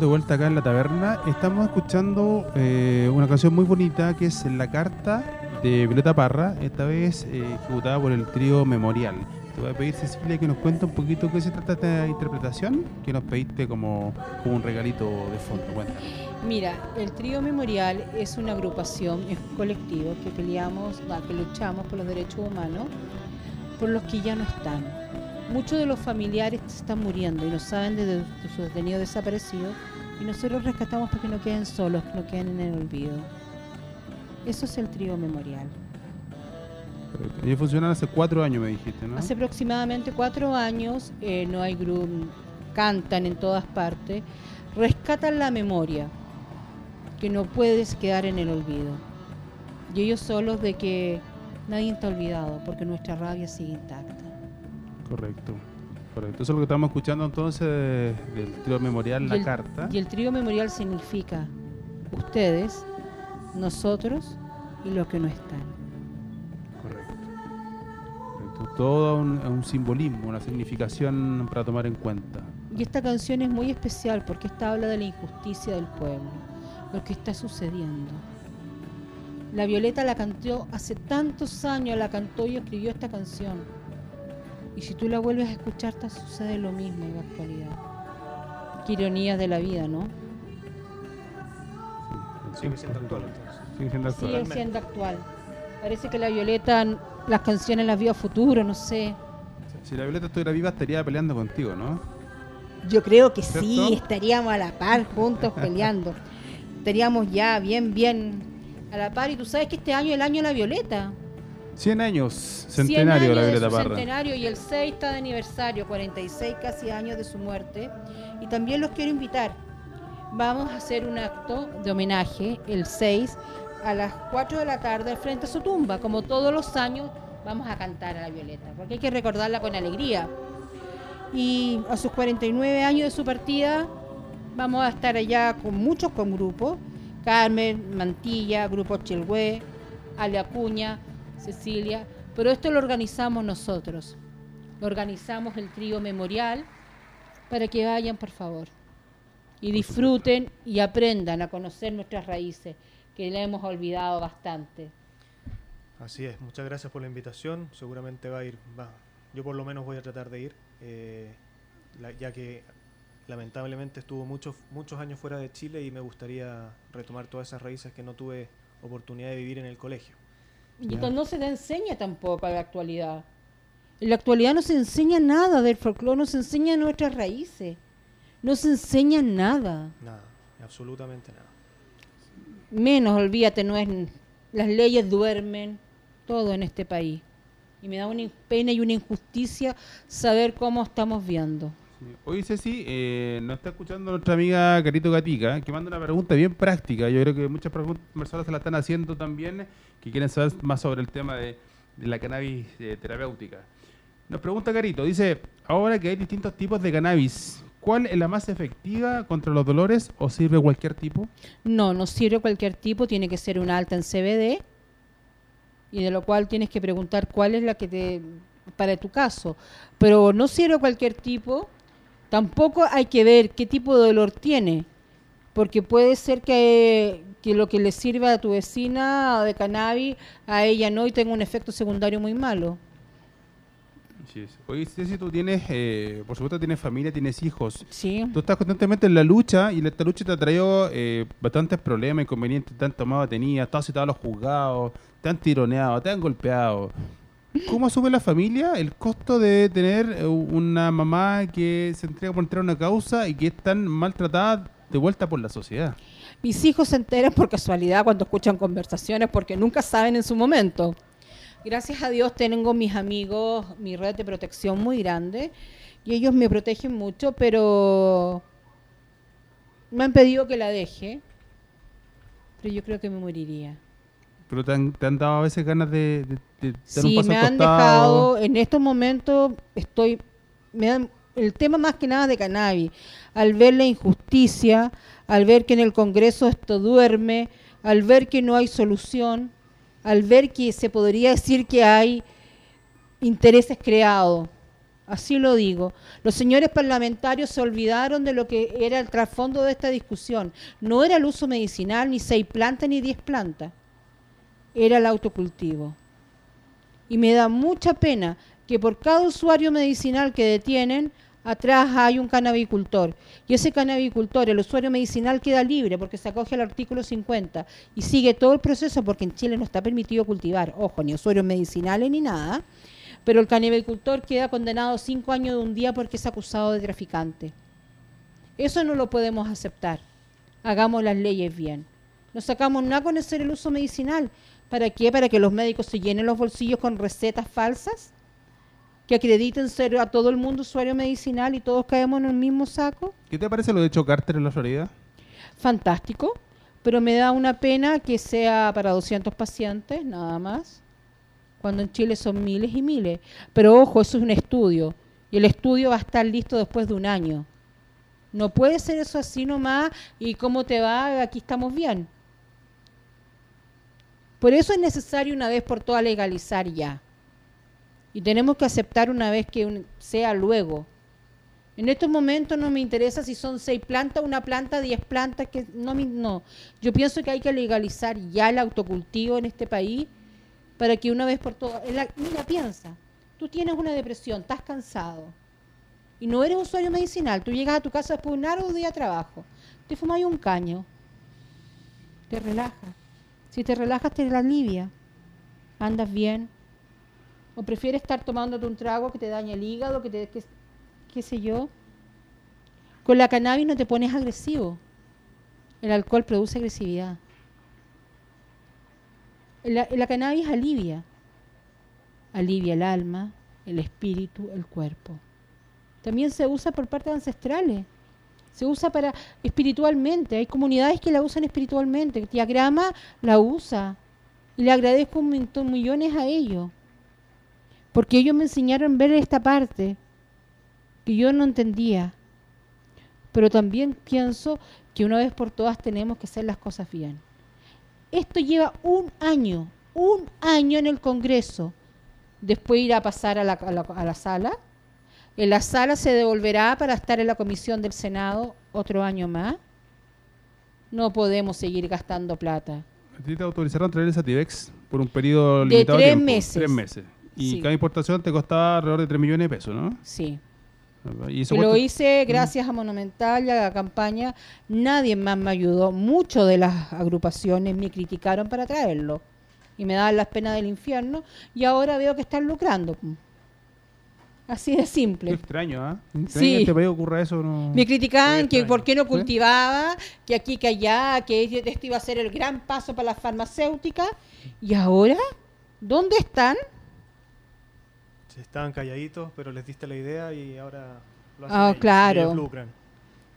De vuelta acá en la taberna. Estamos escuchando eh, una canción muy bonita que es La Carta de Violeta Parra, esta vez eh, ejecutada por el trío Memorial. Te voy a pedir, Cecilia, que nos cuente un poquito qué se trata esta interpretación que nos pediste como, como un regalito de fondo. Mira, el trío Memorial es una agrupación, es un colectivo que peleamos, que luchamos por los derechos humanos, por los que ya no están. Muchos de los familiares están muriendo y no saben de, de sus detenidos desaparecidos y nosotros rescatamos para que no queden solos, que no queden en el olvido. Eso es el trío Memorial. Ellos funcionan hace cuatro años, me dijiste, ¿no? Hace aproximadamente cuatro años, eh, no hay grupo, cantan en todas partes, rescatan la memoria, que no puedes quedar en el olvido. Y ellos solos de que nadie está olvidado, porque nuestra rabia sigue intacta. Correcto. Correcto. Eso es lo que estamos escuchando entonces de- del trío memorial, la el- carta. Y el trío memorial significa ustedes, nosotros y los que no están. Correcto. Correcto. Todo un, un simbolismo, una significación para tomar en cuenta. Y esta canción es muy especial porque esta habla de la injusticia del pueblo, lo que está sucediendo. La Violeta la cantó hace tantos años, la cantó y escribió esta canción. Y si tú la vuelves a escuchar, te sucede lo mismo en la actualidad. Qué ironías de la vida, ¿no? Sí, Sigue siendo actual entonces. Sigue siendo actual. Sigue siendo actual. Parece que la Violeta, las canciones las vio a futuro, no sé. Si la Violeta estuviera viva, estaría peleando contigo, ¿no? Yo creo que ¿Cierto? sí, estaríamos a la par juntos peleando. Estaríamos ya bien, bien a la par. Y tú sabes que este año es el año de la Violeta. 100 años, 100 centenario de la años Violeta su Parra. centenario y el 6 está de aniversario, 46 casi años de su muerte. Y también los quiero invitar. Vamos a hacer un acto de homenaje el 6 a las 4 de la tarde frente a su tumba. Como todos los años vamos a cantar a la Violeta, porque hay que recordarla con alegría. Y a sus 49 años de su partida vamos a estar allá con muchos con grupos. Carmen, Mantilla, Grupo Chelhue, Ale Acuña, Cecilia. Pero esto lo organizamos nosotros. Lo organizamos el trío memorial para que vayan, por favor. Y disfruten y aprendan a conocer nuestras raíces, que la hemos olvidado bastante. Así es, muchas gracias por la invitación. Seguramente va a ir, va. Yo por lo menos voy a tratar de ir, eh, la- ya que lamentablemente estuvo muchos muchos años fuera de Chile y me gustaría retomar todas esas raíces que no tuve oportunidad de vivir en el colegio. Y no se le enseña tampoco a la actualidad. En la actualidad no se enseña nada del folclore, no se enseña nuestras raíces. No se enseña nada. Nada, absolutamente nada. Menos, olvídate, no es las leyes duermen, todo en este país. Y me da una pena y una injusticia saber cómo estamos viendo. Oye, Ceci, eh, nos está escuchando nuestra amiga Carito Gatica, que manda una pregunta bien práctica. Yo creo que muchas personas se la están haciendo también, que quieren saber más sobre el tema de, la cannabis eh, terapéutica. Nos pregunta Carito, dice, ahora que hay distintos tipos de cannabis, ¿cuál es la más efectiva contra los dolores o sirve cualquier tipo? No, no sirve cualquier tipo, tiene que ser una alta en CBD y de lo cual tienes que preguntar cuál es la que te para tu caso. Pero no sirve cualquier tipo, tampoco hay que ver qué tipo de dolor tiene, porque puede ser que, que lo que le sirva a tu vecina de cannabis, a ella no, y tenga un efecto secundario muy malo. Sí, Oye, si tú tienes, eh, por supuesto, tienes familia, tienes hijos. Sí. Tú estás constantemente en la lucha y esta lucha te ha traído eh, bastantes problemas, inconvenientes, te han tomado tenías, te han citado a los juzgados, te han tironeado, te han golpeado. ¿Cómo asume la familia el costo de tener eh, una mamá que se entrega por entrar a una causa y que es tan maltratada de vuelta por la sociedad? Mis hijos se enteran por casualidad cuando escuchan conversaciones porque nunca saben en su momento. Gracias a Dios tengo mis amigos, mi red de protección muy grande y ellos me protegen mucho, pero me han pedido que la deje, pero yo creo que me moriría. Pero te han, dado a veces ganas de, de, sí, me han dejado, en estos momentos estoy, me dan, el tema más que nada de cannabis, al ver la injusticia, al ver que en el Congreso esto duerme, al ver que no hay solución, al ver que se podría decir que hay intereses creados. Así lo digo. Los señores parlamentarios se olvidaron de lo que era el trasfondo de esta discusión. No era el uso medicinal, ni seis plantas, ni diez plantas era el autocultivo. Y me da mucha pena que por cada usuario medicinal que detienen, atrás hay un canabicultor. Y ese canabicultor, el usuario medicinal, queda libre porque se acoge al artículo 50 y sigue todo el proceso porque en Chile no está permitido cultivar, ojo, ni usuarios medicinales ni nada. Pero el canabicultor queda condenado cinco años de un día porque es acusado de traficante. Eso no lo podemos aceptar. Hagamos las leyes bien. No sacamos nada con hacer el uso medicinal. ¿Para qué? ¿Para que los médicos se llenen los bolsillos con recetas falsas? ¿Que acrediten ser a todo el mundo usuario medicinal y todos caemos en el mismo saco? ¿Qué te parece lo de hecho Carter en la Florida? Fantástico, pero me da una pena que sea para 200 pacientes, nada más, cuando en Chile son miles y miles. Pero ojo, eso es un estudio, y el estudio va a estar listo después de un año. No puede ser eso así nomás, y cómo te va, aquí estamos bien. Por eso es necesario una vez por todas legalizar ya. Y tenemos que aceptar una vez que sea luego. En estos momentos no me interesa si son seis plantas, una planta, diez plantas, que no, no. Yo pienso que hay que legalizar ya el autocultivo en este país para que una vez por todas... Mira, piensa, tú tienes una depresión, estás cansado y no eres usuario medicinal, tú llegas a tu casa después de un largo día de trabajo, te fumas un caño, te relajas si te relajas, te alivia. Andas bien. O prefieres estar tomándote un trago que te daña el hígado, que te. qué sé yo. Con la cannabis no te pones agresivo. El alcohol produce agresividad. La, la cannabis alivia. Alivia el alma, el espíritu, el cuerpo. También se usa por parte de ancestrales se usa para espiritualmente. Hay comunidades que la usan espiritualmente. Diagrama la usa. Y le agradezco un montón, millones a ellos. Porque ellos me enseñaron a ver esta parte que yo no entendía. Pero también pienso que una vez por todas tenemos que hacer las cosas bien. Esto lleva un año, un año en el Congreso. Después ir a pasar a la, a la sala en la sala se devolverá para estar en la comisión del Senado otro año más. No podemos seguir gastando plata. ¿A ti te autorizaron traer el Sativex por un periodo limitado de tres meses. Tres meses. Y cada importación te costaba alrededor de 3 millones de pesos, ¿no? Sí. Y, lo hice gracias a Monumental y a la campaña. Nadie más me ayudó. Muchos de las agrupaciones me criticaron para traerlo. Y me daban las penas del infierno. Y ahora veo que están lucrando. Así de simple. Qué extraño, ¿ah? ¿eh? Sí. En este país ocurra eso. No... Me criticaban que por qué no cultivaba, que aquí, que allá, que esto iba a ser el gran paso para las farmacéuticas. ¿Y ahora? ¿Dónde están? estaban calladitos, pero les diste la idea y ahora lo hacen ah, claro. ellos lucran.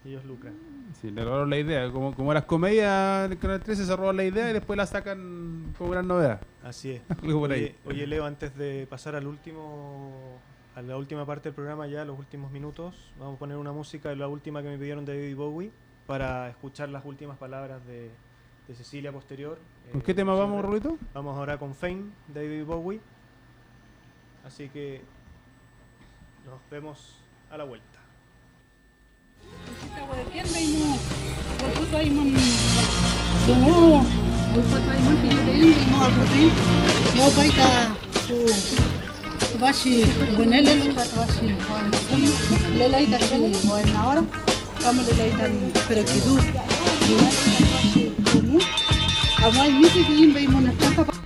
Ellos lucran. Sí, le robaron la idea. Como, como las comedias, el Canal 13 se roban la idea y después la sacan como gran novedad. Así es. oye, Leo, antes de pasar al último a la última parte del programa ya, los últimos minutos, vamos a poner una música de la última que me pidieron de David Bowie para escuchar las últimas palabras de, Cecilia posterior. ¿Con qué tema vamos, Rulito? Vamos ahora con Fame, David Bowie. Así que nos vemos a la vuelta. Vashi, Gunelel, Vashi, Lelai Dashin, Voinaur, Kamalai Dan Perekidu, Avai Miki Bimbe Munataka.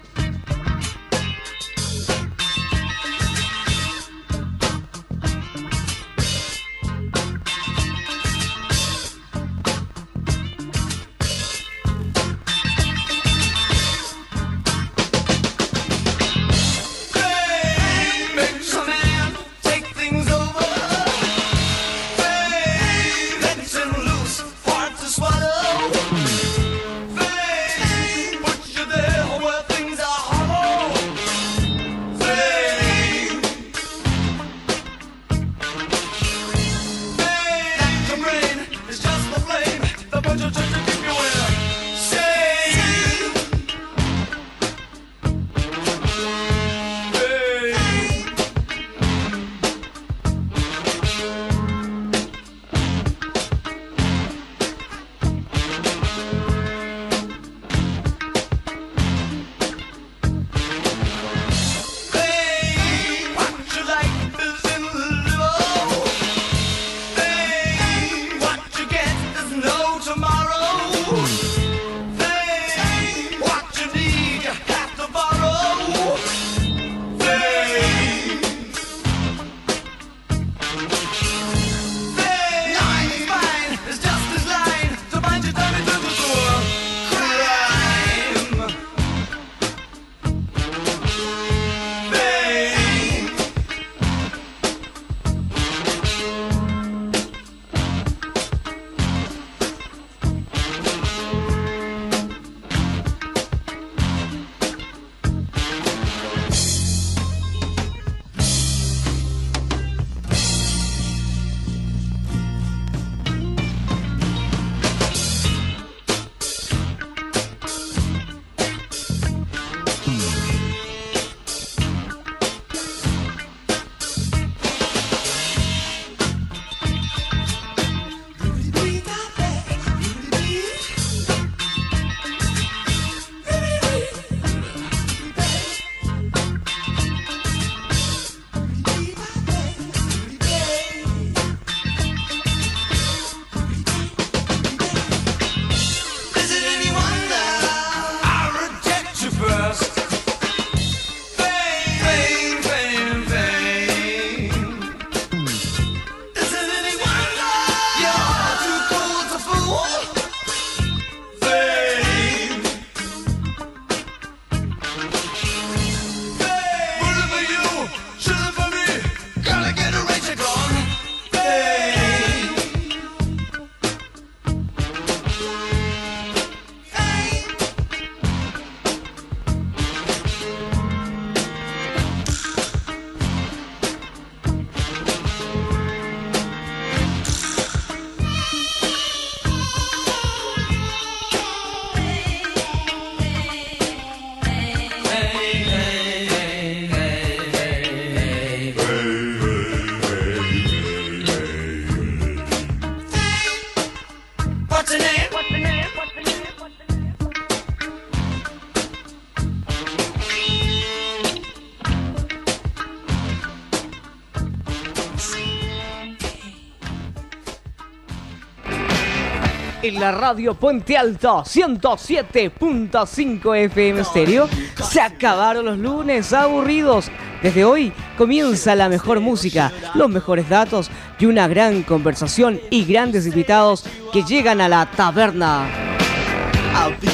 La radio Puente Alto 107.5 FM Stereo. Se acabaron los lunes aburridos. Desde hoy comienza la mejor música, los mejores datos y una gran conversación y grandes invitados que llegan a la taberna.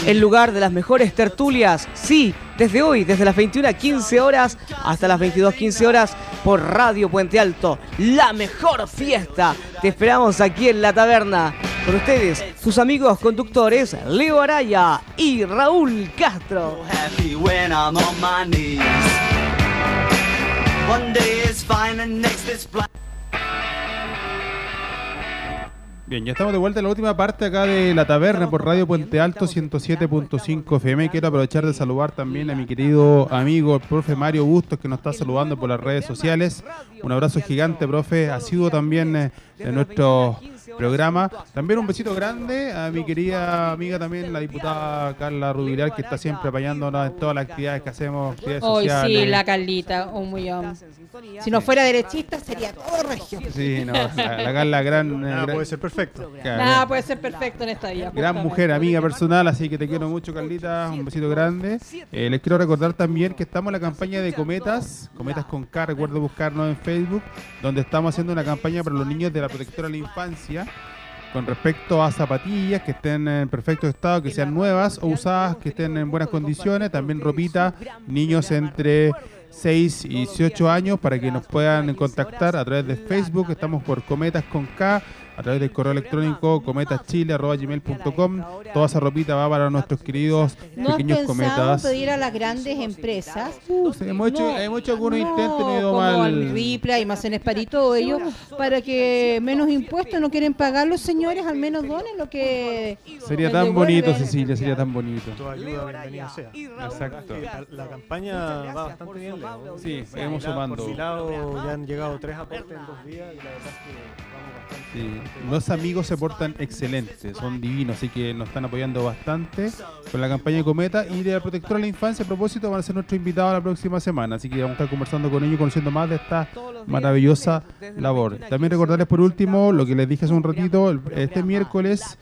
El lugar de las mejores tertulias, sí, desde hoy, desde las 21.15 horas hasta las 22.15 horas por Radio Puente Alto. La mejor fiesta. Te esperamos aquí en la taberna. Con ustedes, sus amigos conductores Leo Araya y Raúl Castro. Bien, ya estamos de vuelta en la última parte acá de la taberna por Radio Puente Alto 107.5 FM. Quiero aprovechar de saludar también a mi querido amigo, el profe Mario Bustos, que nos está saludando por las redes sociales. Un abrazo gigante, profe. Ha sido también eh, de nuestro programa. También un besito grande a mi querida amiga también, la diputada Carla Rubilar, que está siempre apoyándonos en todas las actividades que hacemos, actividades Hoy sociales. sí, la Carlita, un millón. Si no fuera derechista, sería todo regio. Sí, no, la, la Carla, gran, eh, Nada gran- puede ser perfecto. claro, Nada puede ser perfecto en esta vida. Gran justamente. mujer, amiga personal, así que te quiero mucho, Carlita. Un besito grande. Eh, les quiero recordar también que estamos en la campaña de Cometas, Cometas con K. Recuerdo buscarnos en Facebook, donde estamos haciendo una campaña para los niños de la protectora de la infancia. Con respecto a zapatillas que estén en perfecto estado, que sean nuevas o usadas, que estén en buenas condiciones. También ropita, niños entre 6 y 18 años para que nos puedan contactar a través de Facebook. Estamos por Cometas con K, a través del correo electrónico cometaschile.gmail.com. Toda esa ropita va para nuestros queridos ¿No has pequeños pensado cometas. pedir a las grandes empresas? Uh, sí, hemos, hecho, hemos hecho algunos intentos y no ido como mal. al Ripley, Almacenes Par y todo ello, para que menos impuestos no quieren pagar los señores, al menos donen lo que Sería tan bonito. Cecilia, sería tan bonito. Ayuda, sea. Exacto. La, la campaña va bastante bien, Leo. Sí, vamos sumando. Por mi lado ya han llegado tres aportes en dos días y la verdad es que vamos bastante Sí, los amigos se portan excelentes, son divinos, así que nos están apoyando bastante con la campaña de Cometa y de la Protectora de la Infancia. A propósito, van a ser nuestros invitados la próxima semana, así que vamos a estar conversando con ellos, conociendo más de esta maravillosa labor. También recordarles por último lo que les dije hace un ratito, este miércoles,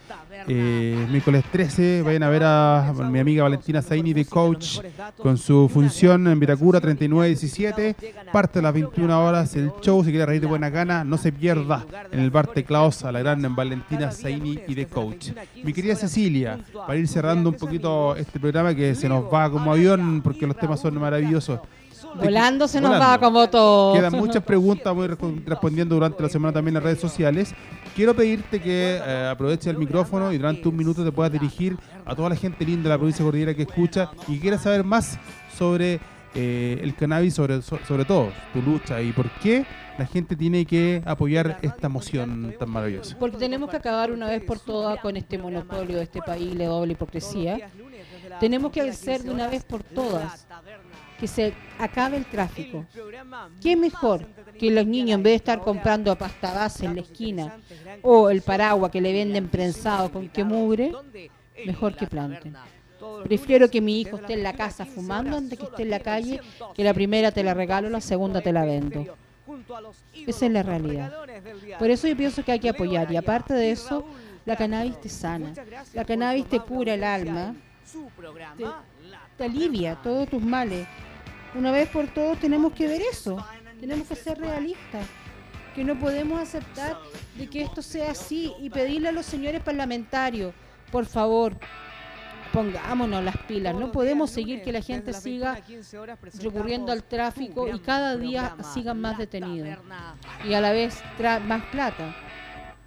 eh, miércoles 13, vayan a ver a mi amiga Valentina Zaini de Coach con su función en Vitacura 3917. Parte a las 21 horas el show. Si quiere reír de buena gana, no se pierda en el bar Teclaos a la gran Valentina Zaini y de Coach. Mi querida Cecilia, para ir cerrando un poquito este programa que se nos va como avión porque los temas son maravillosos. Volando se nos volando. va como todo. Quedan muchas preguntas, voy respo- respondiendo durante la semana también en las redes sociales. Quiero pedirte que eh, aproveche el micrófono y durante un minuto te puedas dirigir a toda la gente linda de la provincia de Cordillera que escucha y quiera saber más sobre eh, el cannabis, sobre, so- sobre todo tu lucha y por qué la gente tiene que apoyar esta moción tan maravillosa. Porque tenemos que acabar una vez por todas con este monopolio de este país, la doble hipocresía. Tenemos que hacer de una vez por todas que se acabe el tráfico. ¿Qué mejor que los niños, en vez de estar comprando pasta base en la esquina o el paraguas que le venden prensado con que mugre, mejor que planten? Prefiero que mi hijo esté en la casa fumando antes que esté en la calle, que la primera te la regalo, la segunda te la vendo. Esa es la realidad. Por eso yo pienso que hay que apoyar. Y aparte de eso, la cannabis te sana. La cannabis te cura el alma, te, te alivia todos tus males. Una vez por todos tenemos que ver eso. Tenemos que ser realistas. Que no podemos aceptar de que esto sea así y pedirle a los señores parlamentarios, por favor, pongámonos las pilas. No podemos seguir que la gente siga recurriendo al tráfico y cada día sigan más detenidos. Y a la vez tra- más plata.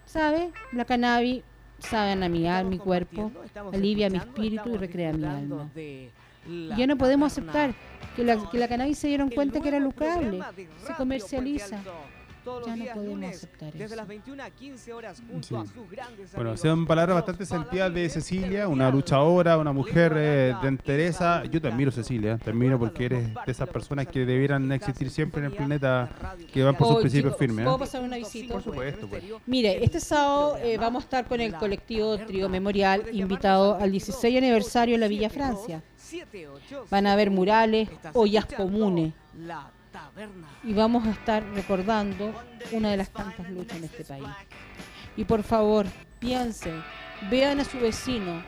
¿Sabe? La cannabis sabe a mi alma, mi cuerpo, alivia mi espíritu y recrea mi alma. Y ya no podemos aceptar que la, que la cannabis se dieron cuenta que era lucrable, se comercializa. Ya no podemos aceptar eso. Sí. Bueno, son palabras bastante sentidas de Cecilia, una luchadora, una mujer eh, de entereza. Yo te admiro, Cecilia, te admiro porque eres de esas personas que debieran existir siempre en el planeta, que van por sus Oh, principios firmes. ¿Puedo ¿eh? pasar una visita? Por supuesto, pues. Mire, este sábado eh, vamos a estar con el colectivo Trío Memorial invitado al 16 aniversario de la Villa Francia. Van a haber murales, ollas comunes y vamos a estar recordando una de las tantas luchas en este país. Y por favor, piensen vean a su vecino,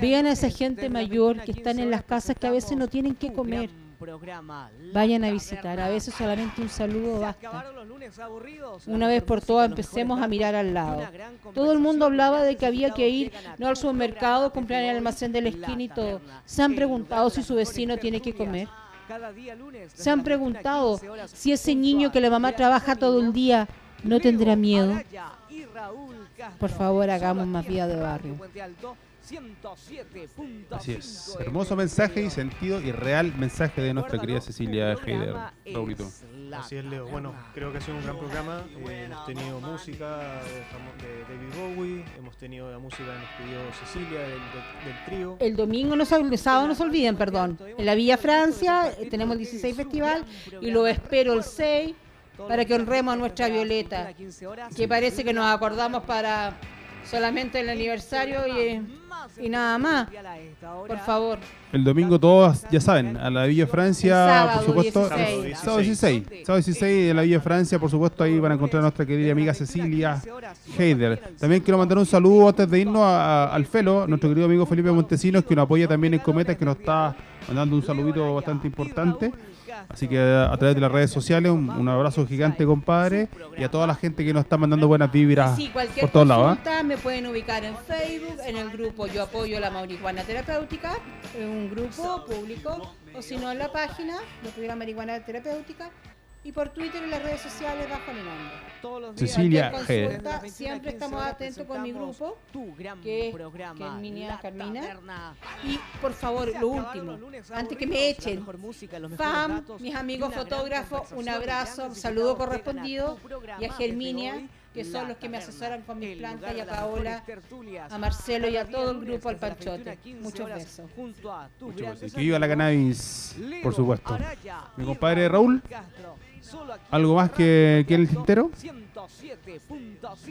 vean a esa gente mayor que están en las casas que a veces no tienen que comer. Vayan a visitar, a veces solamente un saludo basta. Una vez por todas empecemos a mirar al lado. Todo el mundo hablaba de que había que ir no al supermercado, comprar en el almacén de la esquina y todo. ¿Se han preguntado si su vecino tiene que comer? ¿Se han preguntado si ese niño que la mamá trabaja todo el día no tendrá miedo? Por favor, hagamos más vida de barrio. Así es. Hermoso mensaje y sentido y real mensaje de nuestra querida Cecilia Heider. Raulito. Así es, Leo. Bueno, creo que ha sido un gran programa. Eh, hemos tenido música de, David Bowie, hemos tenido la música que nos pidió Cecilia del, del, trío. El domingo, no, el sábado no se olviden, perdón. En la Villa Francia eh, tenemos el 16 Festival y lo espero el 6 para que honremos a nuestra Violeta, que parece que nos acordamos para solamente el aniversario y, y nada más. Por favor. El domingo todos, ya saben, a la Villa Francia, por supuesto. 16. Sábado 16. Sábado 16 en la Villa Francia, por supuesto, ahí van a encontrar a nuestra querida amiga Cecilia Heider. También quiero mandar un saludo antes de irnos a- a- al Felo, nuestro querido amigo Felipe Montesinos, que nos apoya también en Cometas, que nos está mandando un saludito bastante importante. Así que a través de las redes sociales, un, un abrazo gigante, compadre, y a toda la gente que nos está mandando buenas vibras Sí, por todos lados. consulta me pueden ubicar en Facebook, en el grupo Yo Apoyo la Marihuana Terapéutica, en un grupo público, o si no en la página Yo Apoyo la Marihuana Terapéutica, y por Twitter y las redes sociales bajo mi nombre. Cecilia consulta, siempre estamos atentos con mi grupo, que, que es Minia Carmina. Y por favor, lo último, antes que me echen, FAM, mis amigos fotógrafos, un abrazo, un saludo correspondido, y a Germinia, que son los que me asesoran con mis plantas, y a Paola, a Marcelo y a todo el grupo al Panchote. Muchos besos. Muchas gracias. Que viva la cannabis, por supuesto. Mi compadre Raúl, ¿algo más que, que el tintero?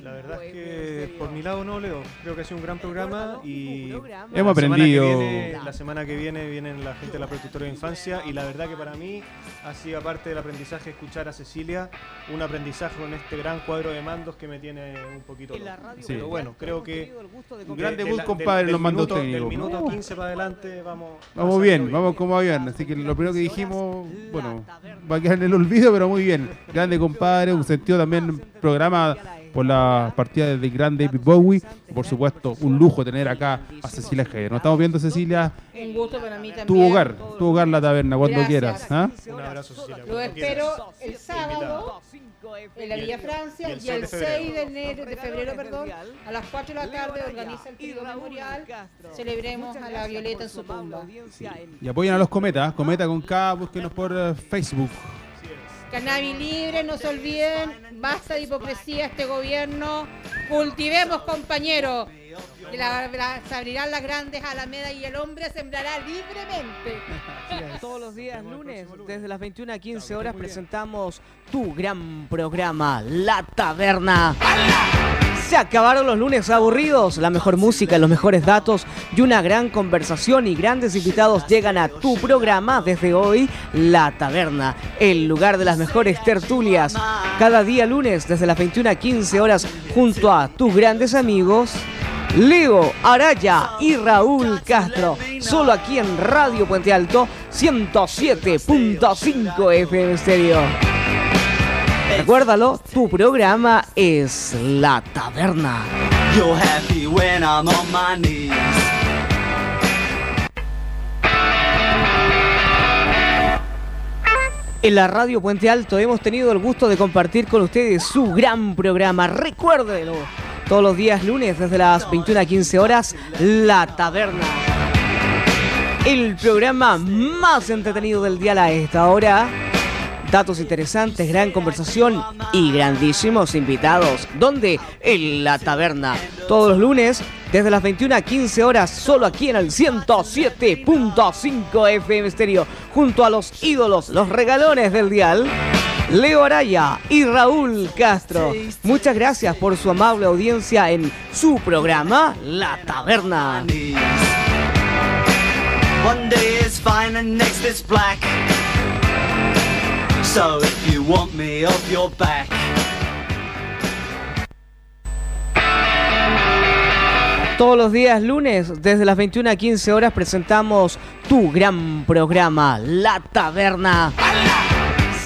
La verdad es que por mi lado no, Leo. Creo que ha sido un gran programa y Hemos la semana que aprendido. viene- la semana que viene vienen la gente de la protectora de infancia y la verdad que para mí ha sido aparte del aprendizaje escuchar a Cecilia, un aprendizaje con este gran cuadro de que me tiene un poquito loco. Sí. Pero bueno, creo que Un gran de- de debut, la- compadre, del nos mandó técnico. Del minuto Uh. 15 para adelante vamos Vamos a bien, vamos como avión. Así que lo primero que dijimos, bueno, va a quedar en el olvido, pero muy bien. Grande compadre, un sentido también programa por la partida de gran David Bowie. Por supuesto, un lujo tener acá a Cecilia Heider. Nos estamos viendo, Cecilia, Un gusto para mí también. tu hogar, tu hogar la taberna, cuando Gracias. quieras. ¿ah? Un abrazo, Cecilia. Lo espero el sábado en la Villa Francia y el y el 6 de 6 de enero, de febrero, perdón, a las 4 de la tarde organiza el trío memorial. Celebremos a la Violeta en su tumba. Y apoyen a los cometas, cometa con K, búsquenos por eh, Facebook. Cannabis libre, no se olviden, basta de hipocresía este gobierno, cultivemos compañeros, la- la- se abrirán las grandes alamedas y el hombre sembrará libremente. Todos los días lunes, desde las 21 a 15 horas, presentamos tu gran programa, La Taberna. Se acabaron los lunes aburridos, la mejor música, los mejores datos y una gran conversación y grandes invitados llegan a tu programa desde hoy, La Taberna, el lugar de las mejores tertulias. Cada día lunes desde las 21 a 15 horas junto a tus grandes amigos. Leo Araya y Raúl Castro, solo aquí en Radio Puente Alto 107.5 FM Stereo. Recuérdalo, tu programa es La Taberna. You're happy when I'm on my knees. En la Radio Puente Alto hemos tenido el gusto de compartir con ustedes su gran programa. Recuérdenlo, todos los días lunes desde las 21 a 15 horas, La Taberna. El programa más entretenido del día a esta hora. Datos interesantes, gran conversación y grandísimos invitados. ¿Dónde? En la taberna. Todos los lunes, desde las 21 a 15 horas, solo aquí en el 107.5 FM Stereo, junto a los ídolos, los regalones del dial. Leo Araya y Raúl Castro. Muchas gracias por su amable audiencia en su programa La Taberna. knees. One day it's fine and next it's black. So if you want me off your back, Todos los días lunes, desde las 21 a 15 horas, presentamos tu gran programa, La Taberna.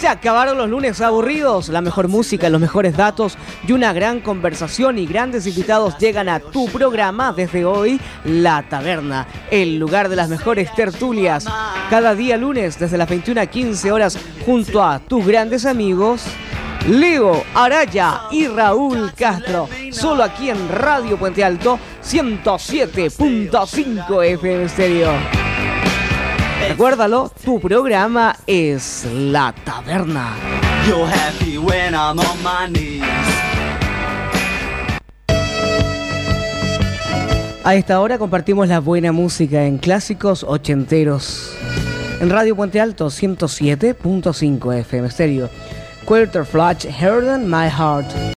Se acabaron los lunes aburridos, la mejor música, los mejores datos y una gran conversación y grandes invitados llegan a tu programa desde hoy, La Taberna, el lugar de las mejores tertulias. Cada día lunes desde las 21 a 15 horas junto a tus grandes amigos. Leo Araya y Raúl Castro, solo aquí en Radio Puente Alto 107.5 FM Stereo. Recuérdalo, tu programa es La Taberna. You're happy when I'm on my. A esta hora compartimos la buena música en clásicos ochenteros. En Radio Puente Alto 107.5 FM Stereo. Quarter Flash Heard in My Heart.